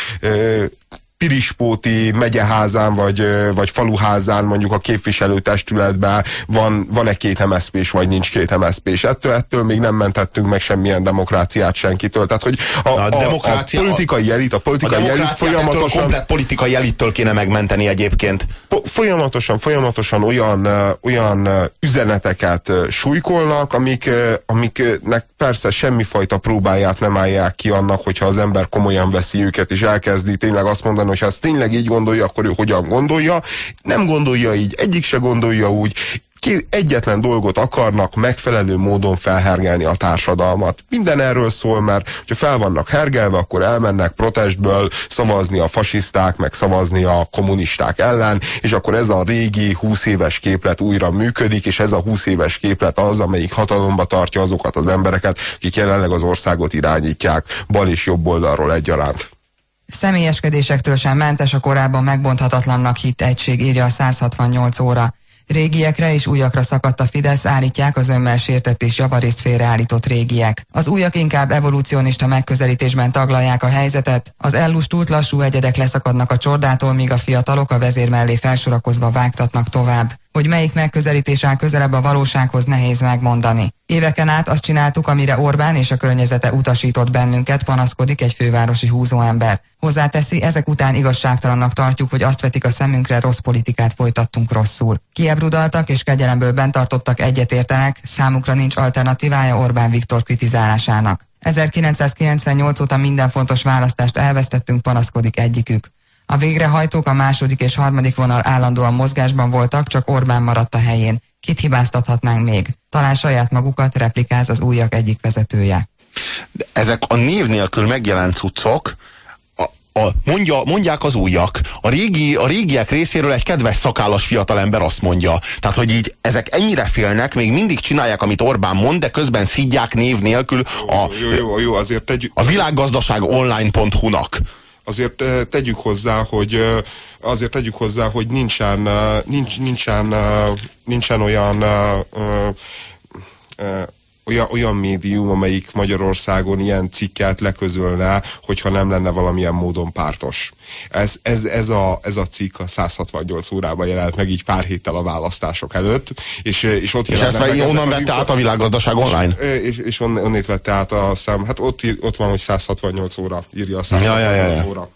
Pirispóti megyeházán vagy, vagy faluházán mondjuk a képviselőtestületben van, van-e két mszp vagy nincs két mszp -s. Ettől, ettől még nem mentettünk meg semmilyen demokráciát senkitől. Tehát, hogy a, a, a, a politikai elit, a politikai a elit folyamatosan... komplet politikai elittől kéne megmenteni egyébként. Folyamatosan, folyamatosan olyan, olyan üzeneteket súlykolnak, amik, amiknek persze semmifajta próbáját nem állják ki annak, hogyha az ember komolyan veszi őket, és elkezdi tényleg azt mondani, hogyha ezt tényleg így gondolja, akkor ő hogyan gondolja. Nem gondolja így, egyik se gondolja úgy, ki egyetlen dolgot akarnak megfelelő módon felhergelni a társadalmat. Minden erről szól, mert hogyha fel vannak hergelve, akkor elmennek protestből szavazni a fasiszták, meg szavazni a kommunisták ellen, és akkor ez a régi 20 éves képlet újra működik, és ez a 20 éves képlet az, amelyik hatalomba tartja azokat az embereket, akik jelenleg az országot irányítják bal és jobb oldalról egyaránt. Személyeskedésektől sem mentes a korábban megbonthatatlannak hitt egység, írja a 168 óra. Régiekre és újakra szakadt a Fidesz, állítják az ömmel sértett és javarészt félreállított régiek. Az újak inkább evolúcionista megközelítésben taglalják a helyzetet, az ellustult lassú egyedek leszakadnak a csordától, míg a fiatalok a vezér mellé felsorakozva vágtatnak tovább. Hogy melyik megközelítés áll közelebb a valósághoz nehéz megmondani. Éveken át azt csináltuk, amire Orbán és a környezete utasított bennünket, panaszkodik egy fővárosi húzóember. Hozzáteszi, ezek után igazságtalannak tartjuk, hogy azt vetik a szemünkre, rossz politikát folytattunk rosszul. Kiebrudaltak és kegyelemből bent tartottak egyetértenek, számukra nincs alternatívája Orbán Viktor kritizálásának. 1998 óta minden fontos választást elvesztettünk, panaszkodik egyikük. A végrehajtók a második és harmadik vonal állandóan mozgásban voltak, csak Orbán maradt a helyén. Kit hibáztathatnánk még? Talán saját magukat replikáz az újak egyik vezetője. De ezek a név nélkül megjelent cuccok, a, mondja, mondják az újak. A, régi, a régiek részéről egy kedves szakállas fiatalember azt mondja. Tehát, hogy így ezek ennyire félnek, még mindig csinálják, amit Orbán mond, de közben szidják név nélkül a, jó, jó, jó, azért tegyük, a világgazdaság online.hu-nak azért tegyük hozzá, hogy azért tegyük hozzá, hogy nincsen, nincs, nincsen, nincsen olyan olyan, olyan médium, amelyik Magyarországon ilyen cikket leközölne, hogyha nem lenne valamilyen módon pártos. Ez, ez, ez, a, ez a cikk a 168 órában jelent meg így pár héttel a választások előtt, és, és ott És ezt meg onnan vette át a világgazdaság online? És, és, és on, onnét vette át a szám, hát ott, ott van, hogy 168 óra, írja a 168 ja, ja, ja, ja. óra.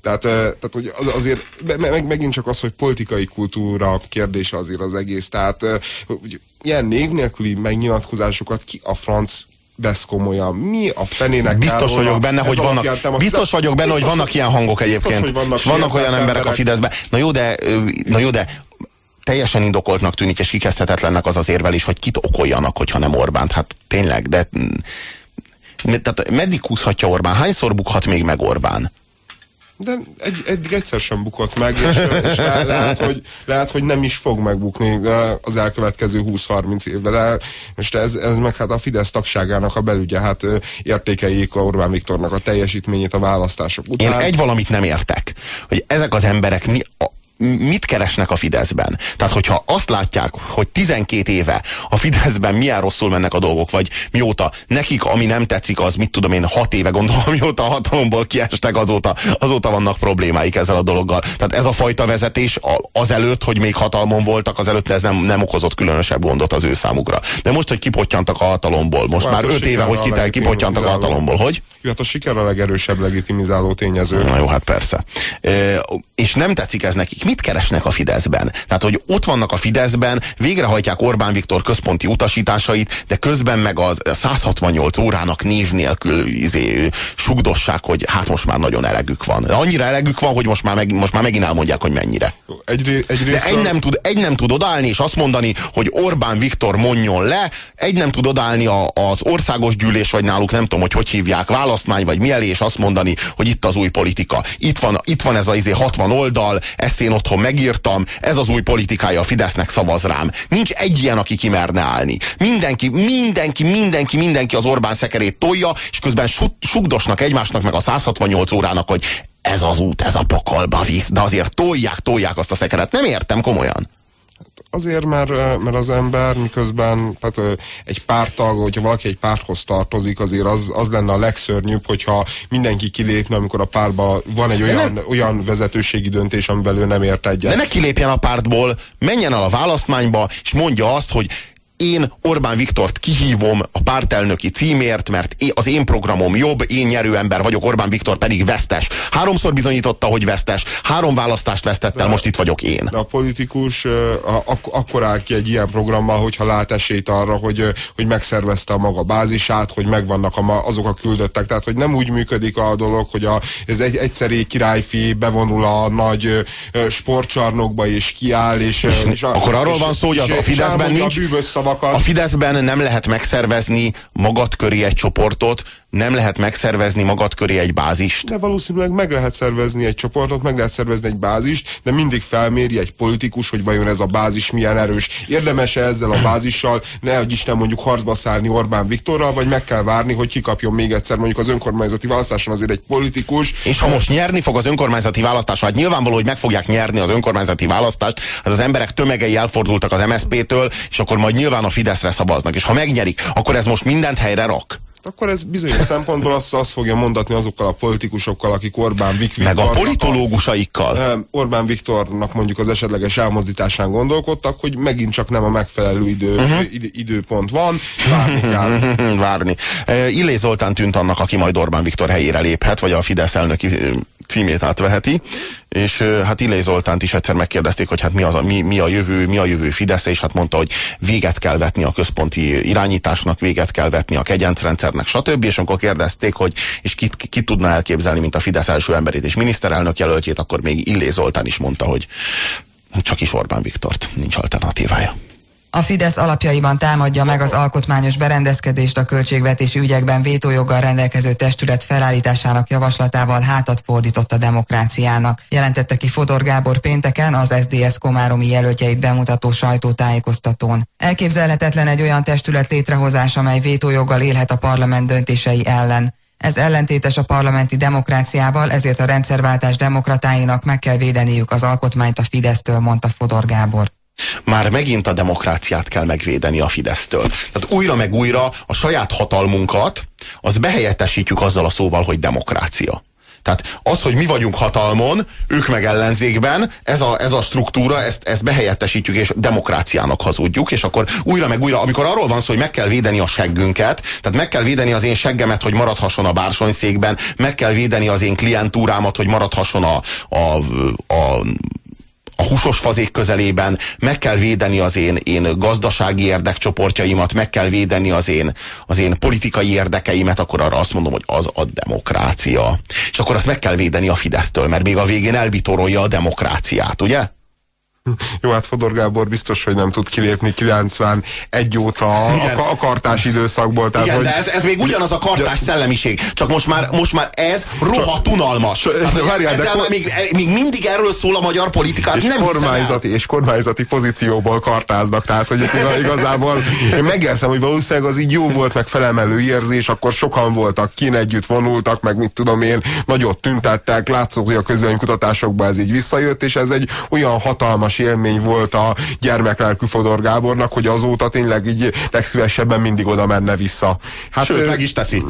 Tehát, tehát hogy az, azért meg, megint csak az, hogy politikai kultúra kérdése azért az egész, tehát hogy ilyen név nélküli megnyilatkozásokat ki a franc vesz komolyan. Mi a fenének Biztos vagyok volna, benne, hogy vannak, biztos vagyok benne, biztos, hogy vannak ilyen hangok egyébként. Biztos, vannak, vannak olyan emberek, emberek a Fideszben. Na jó, de, na jó, de teljesen indokoltnak tűnik, és kikezdhetetlennek az az érvelés, hogy kit okoljanak, hogyha nem Orbánt. Hát tényleg, de tehát meddig húzhatja Orbán? Hányszor bukhat még meg Orbán? De egy, eddig egyszer sem bukott meg, és, és le, lehet, hogy, lehet, hogy nem is fog megbukni az elkövetkező 20-30 évben, de most ez, ez meg hát a Fidesz tagságának a belügye, hát értékeljék a Orbán Viktornak a teljesítményét a választások után. Én egy valamit nem értek, hogy ezek az emberek mi, mit keresnek a Fideszben. Tehát, hogyha azt látják, hogy 12 éve a Fideszben milyen rosszul mennek a dolgok, vagy mióta nekik, ami nem tetszik, az mit tudom én, 6 éve gondolom, mióta a hatalomból kiestek, azóta, azóta vannak problémáik ezzel a dologgal. Tehát ez a fajta vezetés azelőtt, hogy még hatalmon voltak, azelőtt ez nem, nem okozott különösebb gondot az ő számukra. De most, hogy kipottyantak a hatalomból, most hát már 5 éve, hogy kitel, kipottyantak a hatalomból, hogy? Jó, hát a siker a legerősebb legitimizáló tényező. Na jó, hát persze. E, és nem tetszik ez nekik mit keresnek a Fideszben? Tehát, hogy ott vannak a Fideszben, végrehajtják Orbán Viktor központi utasításait, de közben meg az 168 órának név nélkül izé, sugdossák, hogy hát most már nagyon elegük van. De annyira elegük van, hogy most már, meg, most már megint elmondják, hogy mennyire. Egy, egy de egy nem, tud, egy nem tud odállni, és azt mondani, hogy Orbán Viktor mondjon le, egy nem tud odállni a, az országos gyűlés, vagy náluk nem tudom, hogy hogy hívják, választmány, vagy mi elé, és azt mondani, hogy itt az új politika. Itt van, itt van ez a izé 60 oldal, ezt én otthon megírtam, ez az új politikája a Fidesznek szavaz rám. Nincs egy ilyen, aki kimerne állni. Mindenki, mindenki, mindenki, mindenki az Orbán szekerét tolja, és közben sugdosnak egymásnak meg a 168 órának, hogy ez az út, ez a pokolba visz, de azért tolják, tolják azt a szekeret. Nem értem komolyan. Azért, mert, mert az ember miközben tehát egy pártag, hogyha valaki egy párthoz tartozik, azért az, az lenne a legszörnyűbb, hogyha mindenki kilépne, amikor a pártban van egy olyan, nem, olyan vezetőségi döntés, amivel ő nem ért egyet. De ne kilépjen a pártból, menjen el a választmányba, és mondja azt, hogy én Orbán Viktort kihívom a pártelnöki címért, mert az én programom jobb, én nyerő ember vagyok, Orbán Viktor pedig vesztes. Háromszor bizonyította, hogy vesztes, három választást vesztett el, most itt vagyok én. De a politikus ak akkor áll ki egy ilyen programmal, hogyha lát esélyt arra, hogy, hogy megszervezte a maga bázisát, hogy megvannak a, azok a küldöttek. Tehát, hogy nem úgy működik a dolog, hogy a, ez egy egyszeri királyfi bevonul a nagy sportcsarnokba és kiáll, és, és, és akkor arról és, van szó, hogy az a Fideszben nincs, a szavakat. A Fideszben nem lehet megszervezni magad köré egy csoportot, nem lehet megszervezni magad köré egy bázist. De valószínűleg meg lehet szervezni egy csoportot, meg lehet szervezni egy bázist, de mindig felméri egy politikus, hogy vajon ez a bázis milyen erős. Érdemes-e ezzel a bázissal, ne hogy Isten mondjuk harcba szállni Orbán Viktorral, vagy meg kell várni, hogy kikapjon még egyszer mondjuk az önkormányzati választáson azért egy politikus. És ha most nyerni fog az önkormányzati választáson, hát nyilvánvaló, hogy meg fogják nyerni az önkormányzati választást, hát az emberek tömegei elfordultak az MSZP-től, és akkor majd nyilván a Fideszre szavaznak. És ha megnyerik, akkor ez most mindent helyre rak akkor ez bizonyos szempontból azt, azt fogja mondatni azokkal a politikusokkal, akik Orbán Viktor... Meg a politológusaikkal. Orbán Viktornak mondjuk az esetleges elmozdításán gondolkodtak, hogy megint csak nem a megfelelő idő, uh-huh. idő, időpont van, várni kell. várni. Illé Zoltán tűnt annak, aki majd Orbán Viktor helyére léphet, vagy a Fidesz elnöki címét átveheti, és hát Illé Zoltánt is egyszer megkérdezték, hogy hát mi, az a, mi, mi a jövő, mi a jövő Fidesz, és hát mondta, hogy véget kell vetni a központi irányításnak, véget kell vetni a kegyencrendszernek, stb. És amikor kérdezték, hogy és kit, kit tudna elképzelni, mint a Fidesz első emberét és miniszterelnök jelöltjét, akkor még Illé Zoltán is mondta, hogy csak is Orbán Viktort, nincs alternatívája. A Fidesz alapjaiban támadja meg az alkotmányos berendezkedést a költségvetési ügyekben vétójoggal rendelkező testület felállításának javaslatával hátat fordított a demokráciának. Jelentette ki Fodor Gábor pénteken az SDS komáromi jelöltjeit bemutató sajtótájékoztatón. Elképzelhetetlen egy olyan testület létrehozása, amely vétójoggal élhet a parlament döntései ellen. Ez ellentétes a parlamenti demokráciával, ezért a rendszerváltás demokratáinak meg kell védeniük az alkotmányt a Fidesztől, mondta Fodor Gábor már megint a demokráciát kell megvédeni a Fidesztől. Tehát újra meg újra a saját hatalmunkat, az behelyettesítjük azzal a szóval, hogy demokrácia. Tehát az, hogy mi vagyunk hatalmon, ők meg ellenzékben, ez a, ez a struktúra, ezt, ezt behelyettesítjük, és demokráciának hazudjuk, és akkor újra meg újra, amikor arról van szó, hogy meg kell védeni a seggünket, tehát meg kell védeni az én seggemet, hogy maradhasson a bársonyszékben, meg kell védeni az én klientúrámat, hogy maradhasson a, a, a a húsos fazék közelében, meg kell védeni az én, én gazdasági érdekcsoportjaimat, meg kell védeni az én, az én politikai érdekeimet, akkor arra azt mondom, hogy az a demokrácia. És akkor azt meg kell védeni a Fidesztől, mert még a végén elbitorolja a demokráciát, ugye? Jó, hát Fodor Gábor biztos, hogy nem tud kilépni 91 óta a, a, a kartás időszakból. Tehát, Igen, hogy... de ez, ez még ugyanaz a kartás szellemiség, csak most már, most már ez rohadt unalmas. Hát, várjál, ezzel de még, még mindig erről szól a magyar politika. És, nem kormányzati, és kormányzati pozícióból kartáznak, tehát hogy igazából én megértem, hogy valószínűleg az így jó volt, meg felemelő érzés, akkor sokan voltak, kin együtt vonultak, meg mit tudom én, nagyot tüntettek, látszott, hogy a közvéleménykutatásokban ez így visszajött, és ez egy olyan hatalmas óriási élmény volt a gyermeklelkű Fodor Gábornak, hogy azóta tényleg így legszívesebben mindig oda menne vissza. Hát, Sőt, meg is teszi.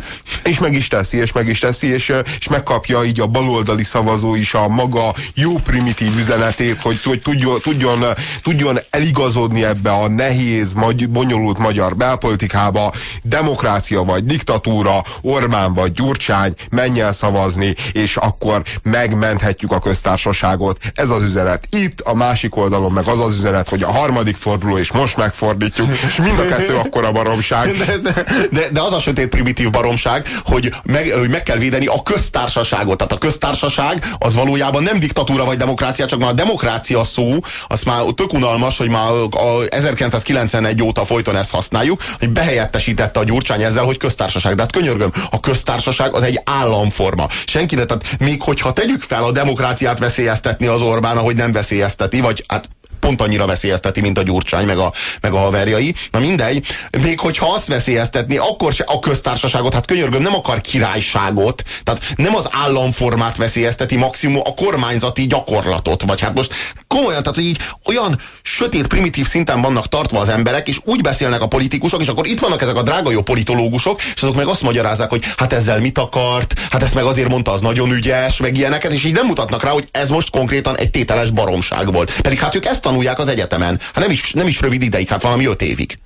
És meg is teszi, és meg is teszi, és, és megkapja így a baloldali szavazó is a maga jó primitív üzenetét, hogy, hogy tudjon, tudjon, tudjon eligazodni ebbe a nehéz, magy, bonyolult magyar belpolitikába, demokrácia vagy diktatúra, Orbán vagy Gyurcsány, menj el szavazni, és akkor megmenthetjük a köztársaságot. Ez az üzenet. Itt a másik oldalon meg az az üzenet, hogy a harmadik forduló, és most megfordítjuk, és mind a kettő akkora baromság. De, de, de, de az a sötét primitív baromság, hogy meg, hogy meg kell védeni a köztársaságot. Tehát a köztársaság az valójában nem diktatúra vagy demokrácia, csak már a demokrácia szó, az már tök unalmas, hogy már a 1991 óta folyton ezt használjuk, hogy behelyettesítette a Gyurcsány ezzel, hogy köztársaság. De hát könyörgöm, a köztársaság az egy államforma. Senki, de tehát még hogyha tegyük fel a demokráciát veszélyeztetni az Orbán, ahogy nem veszélyezteti, vagy hát pont annyira veszélyezteti, mint a Gyurcsány, meg a, meg a haverjai. Na mindegy, még hogyha azt veszélyeztetni, akkor se a köztársaságot, hát könyörgöm, nem akar királyságot, tehát nem az államformát veszélyezteti, maximum a kormányzati gyakorlatot, vagy hát most komolyan, tehát hogy így olyan sötét, primitív szinten vannak tartva az emberek, és úgy beszélnek a politikusok, és akkor itt vannak ezek a drága jó politológusok, és azok meg azt magyarázzák, hogy hát ezzel mit akart, hát ezt meg azért mondta, az nagyon ügyes, meg ilyeneket, és így nem mutatnak rá, hogy ez most konkrétan egy tételes baromság volt. Pedig hát ők ezt tanulják az egyetemen. Hát nem is, nem is rövid ideig, hát valami öt évig.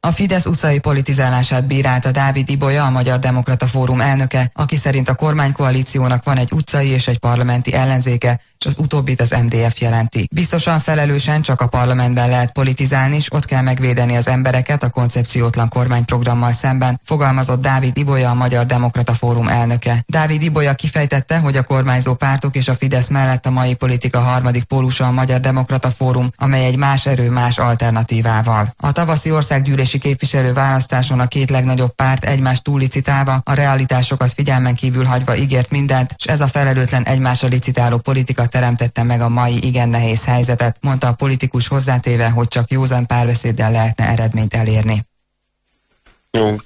A Fidesz utcai politizálását bírálta Dávid Ibolya, a Magyar Demokrata Fórum elnöke, aki szerint a kormánykoalíciónak van egy utcai és egy parlamenti ellenzéke, és az utóbbit az MDF jelenti. Biztosan felelősen csak a parlamentben lehet politizálni, és ott kell megvédeni az embereket a koncepciótlan kormányprogrammal szemben, fogalmazott Dávid Ibolya, a Magyar Demokrata Fórum elnöke. Dávid Ibolya kifejtette, hogy a kormányzó pártok és a Fidesz mellett a mai politika harmadik pólusa a Magyar Demokrata Fórum, amely egy más erő más alternatívával. A tavaszi országgyűlési képviselő választáson a két legnagyobb párt egymást túllicitálva, a realitásokat figyelmen kívül hagyva ígért mindent, és ez a felelőtlen egymásra licitáló politika teremtette meg a mai igen nehéz helyzetet, mondta a politikus hozzátéve, hogy csak józan párbeszéddel lehetne eredményt elérni.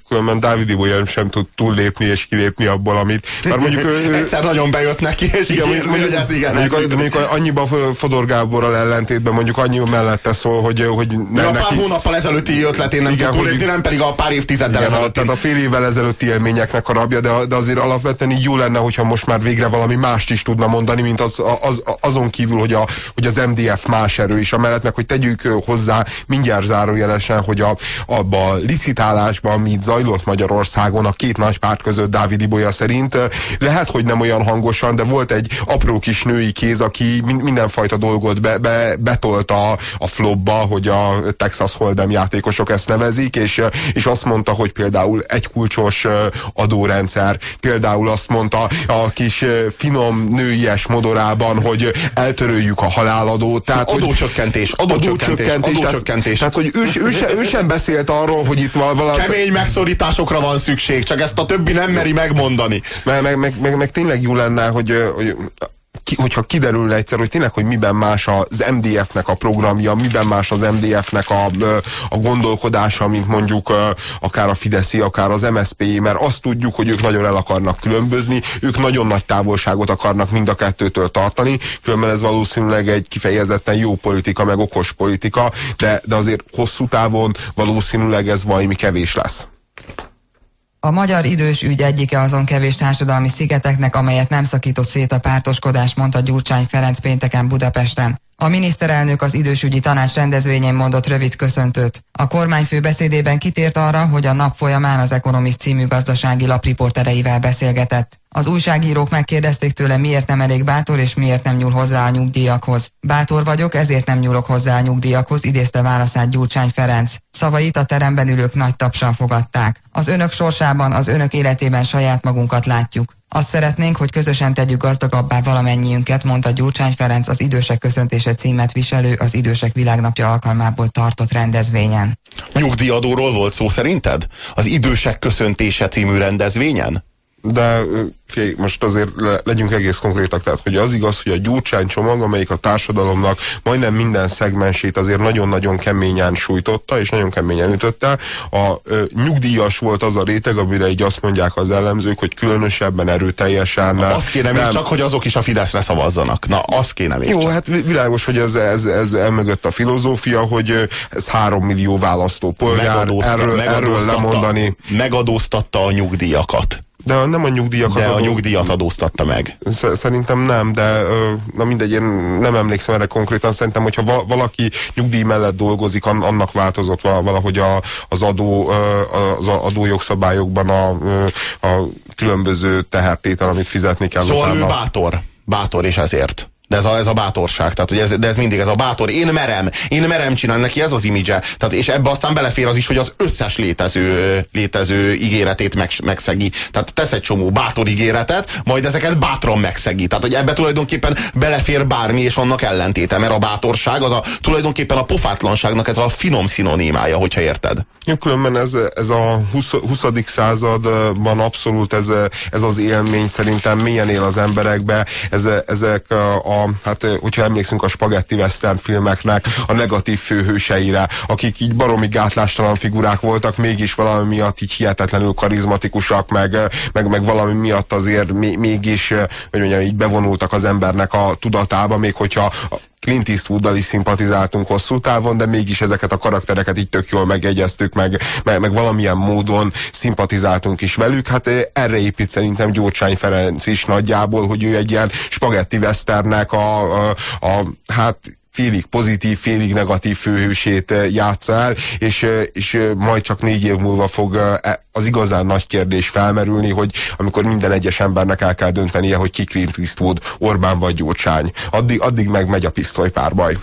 Különben Dávid Ibolyan sem tud túllépni és kilépni abból, amit... Már mondjuk Egyszer nagyon bejött neki, és igen, mondjuk, mondjuk, ez igen. Mondjuk, ez mondjuk annyiba Fodor Gáborral ellentétben mondjuk annyi mellette szól, hogy, hogy nem a pár neki... hónappal ezelőtti ötletén nem igen, tud túlépni, nem pedig a pár évtizeddel igen, ezelőtti. Tehát a fél évvel ezelőtti élményeknek a rabja, de, de azért alapvetően így jó lenne, hogyha most már végre valami mást is tudna mondani, mint az, az, azon kívül, hogy, a, hogy az MDF más erő is, amellett meg, hogy tegyük hozzá mindjárt zárójelesen, hogy a, abba a licitálásban amit zajlott Magyarországon a két nagy párt között Dávid Ibolya szerint. Lehet, hogy nem olyan hangosan, de volt egy apró kis női kéz, aki mindenfajta dolgot be, be, betolta a flopba, hogy a Texas Hold'em játékosok ezt nevezik, és, és azt mondta, hogy például egy kulcsos adórendszer, például azt mondta a kis finom nőies modorában, hogy eltöröljük a haláladót. Tehát, adócsökkentés, adócsökkentés, adócsökkentés, adócsökkentés. Tehát, tehát, hogy ő, ő, ő, ő sem beszélt arról, hogy itt valami... Kemény kemény megszorításokra van szükség, csak ezt a többi nem meri megmondani. Meg, meg, meg, meg, meg tényleg jó lenne, hogy, hogy ki, hogyha kiderül egyszer, hogy tényleg, hogy miben más az MDF-nek a programja, miben más az MDF-nek a, a gondolkodása, mint mondjuk akár a Fideszi, akár az MSZP, mert azt tudjuk, hogy ők nagyon el akarnak különbözni, ők nagyon nagy távolságot akarnak mind a kettőtől tartani, különben ez valószínűleg egy kifejezetten jó politika, meg okos politika, de, de azért hosszú távon valószínűleg ez valami kevés lesz. A magyar idős ügy egyike azon kevés társadalmi szigeteknek, amelyet nem szakított szét a pártoskodás, mondta Gyurcsány Ferenc pénteken Budapesten. A miniszterelnök az idősügyi tanács rendezvényén mondott rövid köszöntőt. A kormányfő beszédében kitért arra, hogy a nap folyamán az Economist című gazdasági lapriportereivel beszélgetett. Az újságírók megkérdezték tőle, miért nem elég bátor és miért nem nyúl hozzá a nyugdíjakhoz. Bátor vagyok, ezért nem nyúlok hozzá a nyugdíjakhoz, idézte válaszát Gyurcsány Ferenc. Szavait a teremben ülők nagy tapsal fogadták. Az önök sorsában, az önök életében saját magunkat látjuk. Azt szeretnénk, hogy közösen tegyük gazdagabbá valamennyiünket, mondta Gyurcsány Ferenc az Idősek Köszöntése címet viselő az Idősek Világnapja alkalmából tartott rendezvényen. Nyugdíjadóról volt szó szerinted? Az Idősek Köszöntése című rendezvényen? De figyelj, most azért le, legyünk egész konkrétak, tehát hogy az igaz, hogy a gyurcsány csomag, amelyik a társadalomnak majdnem minden szegmensét azért nagyon-nagyon keményen sújtotta, és nagyon keményen ütötte. A ö, nyugdíjas volt az a réteg, amire így azt mondják az ellenzők, hogy különösebben erőteljesen. Na, azt kéne még csak, hogy azok is a Fideszre szavazzanak. Na, azt kéne még Jó, csak. hát világos, hogy ez, ez, ez elmögött a filozófia, hogy ez három millió választó polgár, erről, erről lemondani. Megadóztatta a nyugdíjakat. De nem a nyugdíjakat De a adó- nyugdíjat adóztatta meg. Sz- Szerintem nem, de na mindegy, én nem emlékszem erre konkrétan. Szerintem, hogyha va- valaki nyugdíj mellett dolgozik, an- annak változott val- valahogy a, az adó az adójogszabályokban a, a különböző tehertétel, amit fizetni kell. Szóval ő utána. bátor. Bátor, és ezért. De ez a, ez a bátorság, tehát hogy ez, de ez mindig ez a bátor. Én merem, én merem csinálni, neki ez az imidzse. Tehát, és ebbe aztán belefér az is, hogy az összes létező, létező ígéretét meg, megszegi. Tehát tesz egy csomó bátor ígéretet, majd ezeket bátran megszegi. Tehát, hogy ebbe tulajdonképpen belefér bármi, és annak ellentéte, mert a bátorság az a tulajdonképpen a pofátlanságnak ez a finom szinonimája, hogyha érted. Ja, különben ez, ez a 20. 20. században abszolút ez, ez az élmény szerintem mélyen él az emberekbe. Ez, ezek a, hát hogyha emlékszünk a spagetti western filmeknek a negatív főhőseire, akik így baromi gátlástalan figurák voltak, mégis valami miatt így hihetetlenül karizmatikusak, meg, meg, meg valami miatt azért még, mégis, hogy mondjam, így bevonultak az embernek a tudatába, még hogyha Clint Eastwooddal is szimpatizáltunk hosszú távon, de mégis ezeket a karaktereket így tök jól megegyeztük, meg, meg, meg valamilyen módon szimpatizáltunk is velük. Hát eh, erre épít szerintem Gyurcsány Ferenc is nagyjából, hogy ő egy ilyen spagetti westernek a, a, a hát félig pozitív, félig negatív főhősét eh, játsza el, és, eh, és eh, majd csak négy év múlva fog az igazán nagy kérdés felmerülni, hogy amikor minden egyes embernek el kell döntenie, hogy ki Clint Eastwood, Orbán vagy Gyurcsány. Addig, addig meg megy a pisztolypárbaj.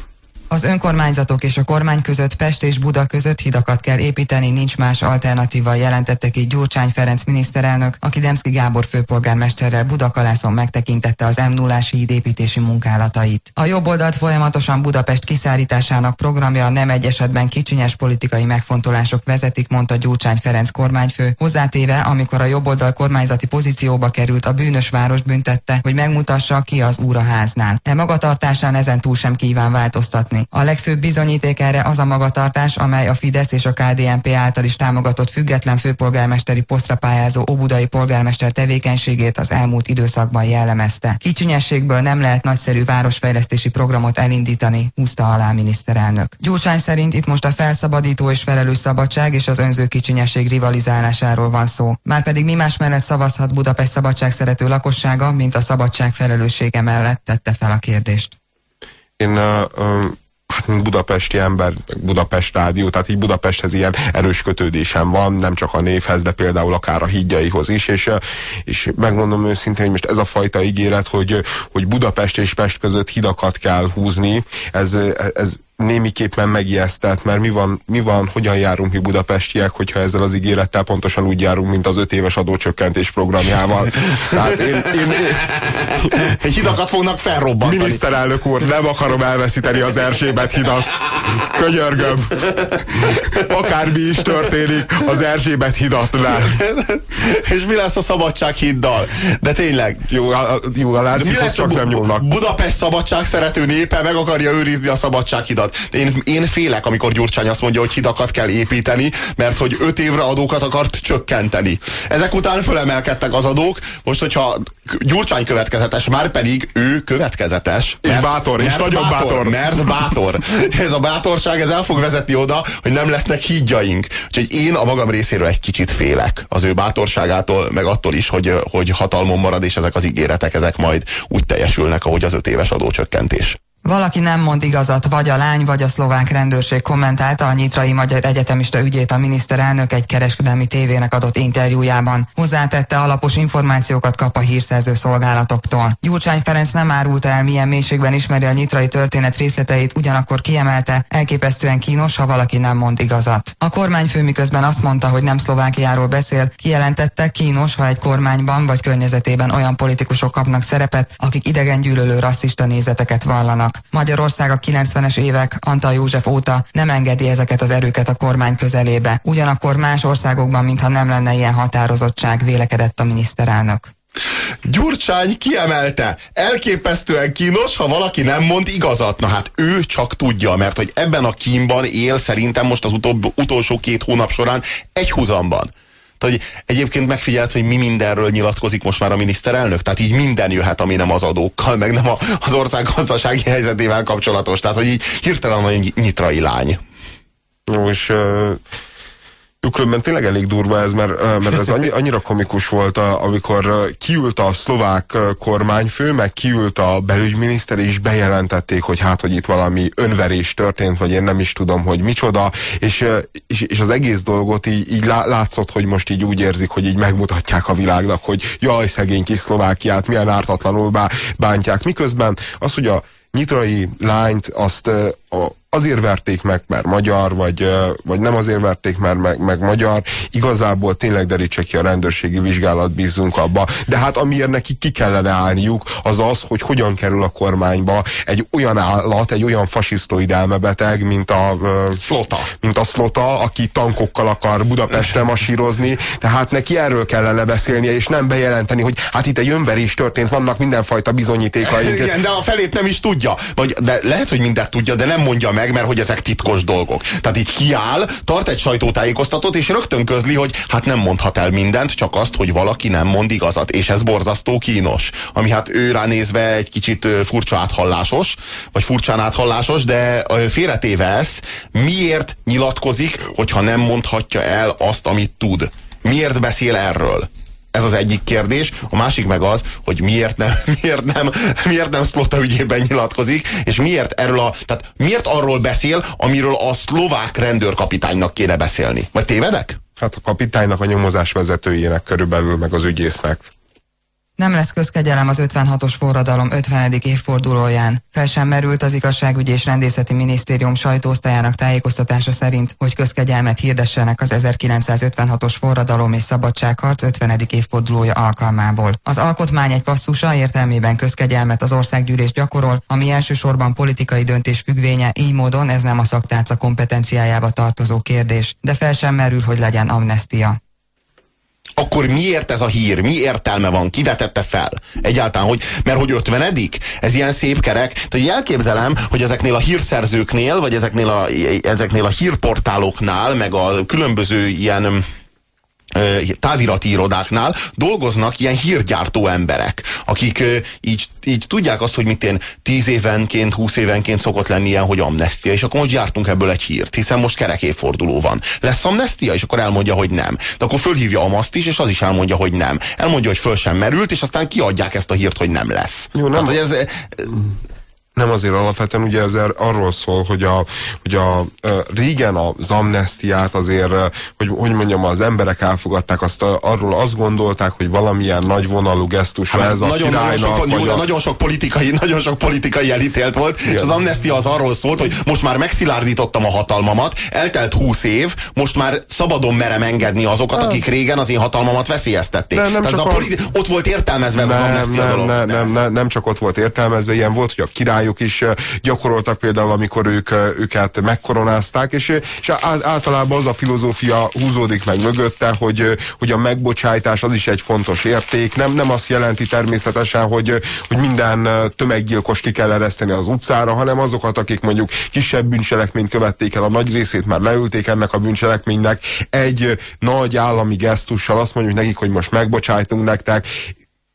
Az önkormányzatok és a kormány között Pest és Buda között hidakat kell építeni, nincs más alternatíva, jelentette ki Gyurcsány Ferenc miniszterelnök, aki Demszki Gábor főpolgármesterrel Budakalászon megtekintette az m 0 híd munkálatait. A jobb oldalt folyamatosan Budapest kiszállításának programja nem egy esetben kicsinyes politikai megfontolások vezetik, mondta Gyurcsány Ferenc kormányfő, hozzátéve, amikor a jobb oldal kormányzati pozícióba került, a bűnös város büntette, hogy megmutassa ki az úr a háznál. E magatartásán ezen túl sem kíván változtatni. A legfőbb bizonyíték erre az a magatartás, amely a Fidesz és a KDNP által is támogatott független főpolgármesteri posztra pályázó óbudai polgármester tevékenységét az elmúlt időszakban jellemezte. Kicsinyességből nem lehet nagyszerű városfejlesztési programot elindítani, húzta alá miniszterelnök. Gyurcsány szerint itt most a felszabadító és felelős szabadság és az önző kicsinyesség rivalizálásáról van szó. Márpedig mi más mellett szavazhat Budapest szabadság szerető lakossága, mint a szabadság felelőssége mellett tette fel a kérdést. Én uh, um, hát mint budapesti ember, Budapest rádió, tehát így Budapesthez ilyen erős kötődésem van, nem csak a névhez, de például akár a hídjaihoz is, és, és megmondom őszintén, hogy most ez a fajta ígéret, hogy, hogy Budapest és Pest között hidakat kell húzni, ez, ez némiképpen megijesztett, mert mi van, mi van, hogyan járunk mi budapestiek, hogyha ezzel az ígérettel pontosan úgy járunk, mint az öt éves adócsökkentés programjával. Tehát én, én, én Hidakat fognak felrobbantani. miniszterelnök úr, nem akarom elveszíteni az Erzsébet hidat. Könyörgöm. Akármi is történik, az Erzsébet hidat nem. És mi lesz a szabadsághiddal? De tényleg. Jó, a, jó, a lesz csak nem nyúlnak. Budapest szabadság szerető népe meg akarja őrizni a szabadsághidat. De én, én félek, amikor Gyurcsány azt mondja, hogy hidakat kell építeni, mert hogy öt évre adókat akart csökkenteni. Ezek után fölemelkedtek az adók, most hogyha Gyurcsány következetes, már pedig ő következetes. És bátor, és nagyon bátor. Mert bátor. Ez a bátorság, ez el fog vezetni oda, hogy nem lesznek hídjaink. Úgyhogy én a magam részéről egy kicsit félek az ő bátorságától, meg attól is, hogy, hogy hatalmon marad, és ezek az ígéretek, ezek majd úgy teljesülnek, ahogy az öt éves adócsökkentés. Valaki nem mond igazat, vagy a lány, vagy a szlovák rendőrség kommentálta a Nyitrai Magyar Egyetemista ügyét a miniszterelnök egy kereskedelmi tévének adott interjújában. Hozzátette alapos információkat kap a hírszerző szolgálatoktól. Gyurcsány Ferenc nem árulta el, milyen mélységben ismeri a nyitrai történet részleteit, ugyanakkor kiemelte, elképesztően kínos, ha valaki nem mond igazat. A kormányfő miközben azt mondta, hogy nem Szlovákiáról beszél, kijelentette, kínos, ha egy kormányban vagy környezetében olyan politikusok kapnak szerepet, akik idegen gyűlölő rasszista nézeteket vallanak. Magyarország a 90-es évek Antal József óta nem engedi ezeket az erőket a kormány közelébe. Ugyanakkor más országokban, mintha nem lenne ilyen határozottság, vélekedett a miniszterelnök. Gyurcsány kiemelte, elképesztően kínos, ha valaki nem mond igazat. Na hát ő csak tudja, mert hogy ebben a kínban él szerintem most az utóbb, utolsó két hónap során egy húzamban. Tehát, hogy egyébként megfigyelt, hogy mi mindenről nyilatkozik most már a miniszterelnök? Tehát így minden jöhet, ami nem az adókkal, meg nem az ország gazdasági helyzetével kapcsolatos. Tehát, hogy így hirtelen nagyon nyitrai lány. Jó, és uh, Különben tényleg elég durva ez, mert, mert ez annyi, annyira komikus volt, amikor kiült a szlovák kormányfő, meg kiült a belügyminiszter, és bejelentették, hogy hát, hogy itt valami önverés történt, vagy én nem is tudom, hogy micsoda, és, és, és az egész dolgot így, így látszott, hogy most így úgy érzik, hogy így megmutatják a világnak, hogy jaj, szegény kis Szlovákiát milyen ártatlanul bántják. Miközben az, hogy a nyitrai lányt azt a, azért verték meg, mert magyar, vagy, vagy nem azért verték, mert meg, meg magyar. Igazából tényleg derítse ki a rendőrségi vizsgálat, bízunk abba. De hát amiért neki ki kellene állniuk, az az, hogy hogyan kerül a kormányba egy olyan állat, egy olyan fasisztoid elmebeteg, mint a Szlota. Mint a Szlota, aki tankokkal akar Budapestre masírozni. Tehát neki erről kellene beszélnie, és nem bejelenteni, hogy hát itt egy önverés történt, vannak mindenfajta bizonyítékai. Igen, de a felét nem is tudja. Vagy, de lehet, hogy mindent tudja, de nem mondja meg, mert hogy ezek titkos dolgok. Tehát így kiáll, tart egy sajtótájékoztatót, és rögtön közli, hogy hát nem mondhat el mindent, csak azt, hogy valaki nem mond igazat, és ez borzasztó kínos. Ami hát ő ránézve egy kicsit furcsa áthallásos, vagy furcsán áthallásos, de félretéve ezt, miért nyilatkozik, hogyha nem mondhatja el azt, amit tud? Miért beszél erről? Ez az egyik kérdés. A másik meg az, hogy miért nem, miért nem, miért nem Szlota ügyében nyilatkozik, és miért erről a, tehát miért arról beszél, amiről a szlovák rendőrkapitánynak kéne beszélni. Vagy tévedek? Hát a kapitánynak, a nyomozás vezetőjének körülbelül, meg az ügyésznek. Nem lesz közkegyelem az 56-os forradalom 50. évfordulóján. Fel sem merült az igazságügyi és rendészeti minisztérium sajtóosztályának tájékoztatása szerint, hogy közkegyelmet hirdessenek az 1956-os forradalom és szabadságharc 50. évfordulója alkalmából. Az alkotmány egy passzusa értelmében közkegyelmet az országgyűlés gyakorol, ami elsősorban politikai döntés függvénye, így módon ez nem a szaktárca kompetenciájába tartozó kérdés, de fel sem merül, hogy legyen amnestia akkor miért ez a hír? Mi értelme van? Kivetette fel? Egyáltalán, hogy, mert hogy ötvenedik? Ez ilyen szép kerek. Tehát elképzelem, hogy ezeknél a hírszerzőknél, vagy ezeknél a, ezeknél a hírportáloknál, meg a különböző ilyen távirati irodáknál dolgoznak ilyen hírgyártó emberek, akik így, így tudják azt, hogy mit én tíz évenként, húsz évenként szokott lenni ilyen, hogy amnestia, és akkor most gyártunk ebből egy hírt, hiszen most kerekéforduló van. Lesz amnestia, és akkor elmondja, hogy nem. De akkor fölhívja a maszt is, és az is elmondja, hogy nem. Elmondja, hogy föl sem merült, és aztán kiadják ezt a hírt, hogy nem lesz. Jó, nem. Hát, hogy ez, nem azért alapvetően, ugye ez er- arról szól, hogy a, hogy a, a régen az amnestiát azért, hogy, hogy mondjam, az emberek elfogadták, azt a, arról azt gondolták, hogy valamilyen nagy vonalú gesztus hát, ez a nagyon, királynak. Nagyon sok, jó, a... nagyon sok politikai, nagyon sok politikai elítélt volt, Igen. és az amnestia az arról szólt, hogy most már megszilárdítottam a hatalmamat, eltelt húsz év, most már szabadon merem engedni azokat, akik régen az én hatalmamat veszélyeztették. Nem, nem Tehát csak a politi- a... ott volt értelmezve ez nem, az amnestia nem, dolog. Nem, nem, nem, nem csak ott volt értelmezve, ilyen volt, hogy a király királyok is gyakoroltak például, amikor ők, őket megkoronázták, és, és általában az a filozófia húzódik meg mögötte, hogy, hogy a megbocsájtás az is egy fontos érték. Nem, nem azt jelenti természetesen, hogy, hogy minden tömeggyilkos ki kell ereszteni az utcára, hanem azokat, akik mondjuk kisebb bűncselekményt követték el, a nagy részét már leülték ennek a bűncselekménynek, egy nagy állami gesztussal azt mondjuk nekik, hogy most megbocsájtunk nektek,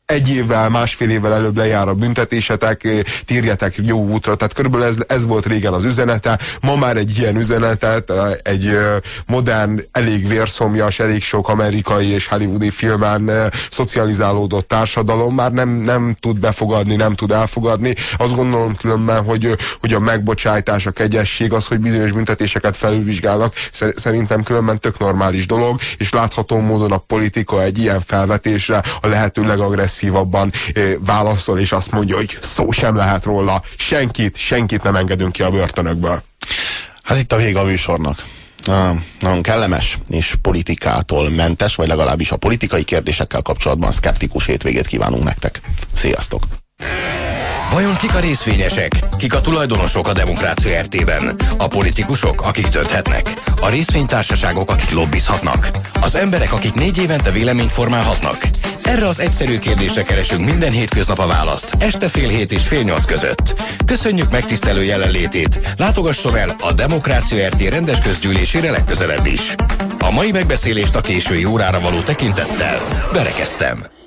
egy évvel, másfél évvel előbb lejár a büntetésetek, térjetek jó útra. Tehát körülbelül ez, ez volt régen az üzenete. Ma már egy ilyen üzenetet egy modern, elég vérszomjas, elég sok amerikai és hollywoodi filmen szocializálódott társadalom már nem, nem tud befogadni, nem tud elfogadni. Azt gondolom különben, hogy, hogy a megbocsájtás, a kegyesség az, hogy bizonyos büntetéseket felülvizsgálnak, szerintem különben tök normális dolog, és látható módon a politika egy ilyen felvetésre a lehető legagresszívabban válaszol, és azt mondja, hogy szó sem lehet róla, senkit, senkit nem engedünk ki a börtönökből. Hát itt a vége a műsornak. Nagyon kellemes és politikától mentes, vagy legalábbis a politikai kérdésekkel kapcsolatban szkeptikus hétvégét kívánunk nektek. Sziasztok! Vajon kik a részvényesek? Kik a tulajdonosok a Demokrácia RT-ben? A politikusok, akik dönthetnek? A részvénytársaságok, akik lobbizhatnak? Az emberek, akik négy évente véleményt formálhatnak? Erre az egyszerű kérdésre keresünk minden hétköznap a választ, este fél hét és fél nyolc között. Köszönjük megtisztelő jelenlétét. Látogasson el a Demokrácia RT rendes közgyűlésére legközelebb is. A mai megbeszélést a késői órára való tekintettel berekeztem.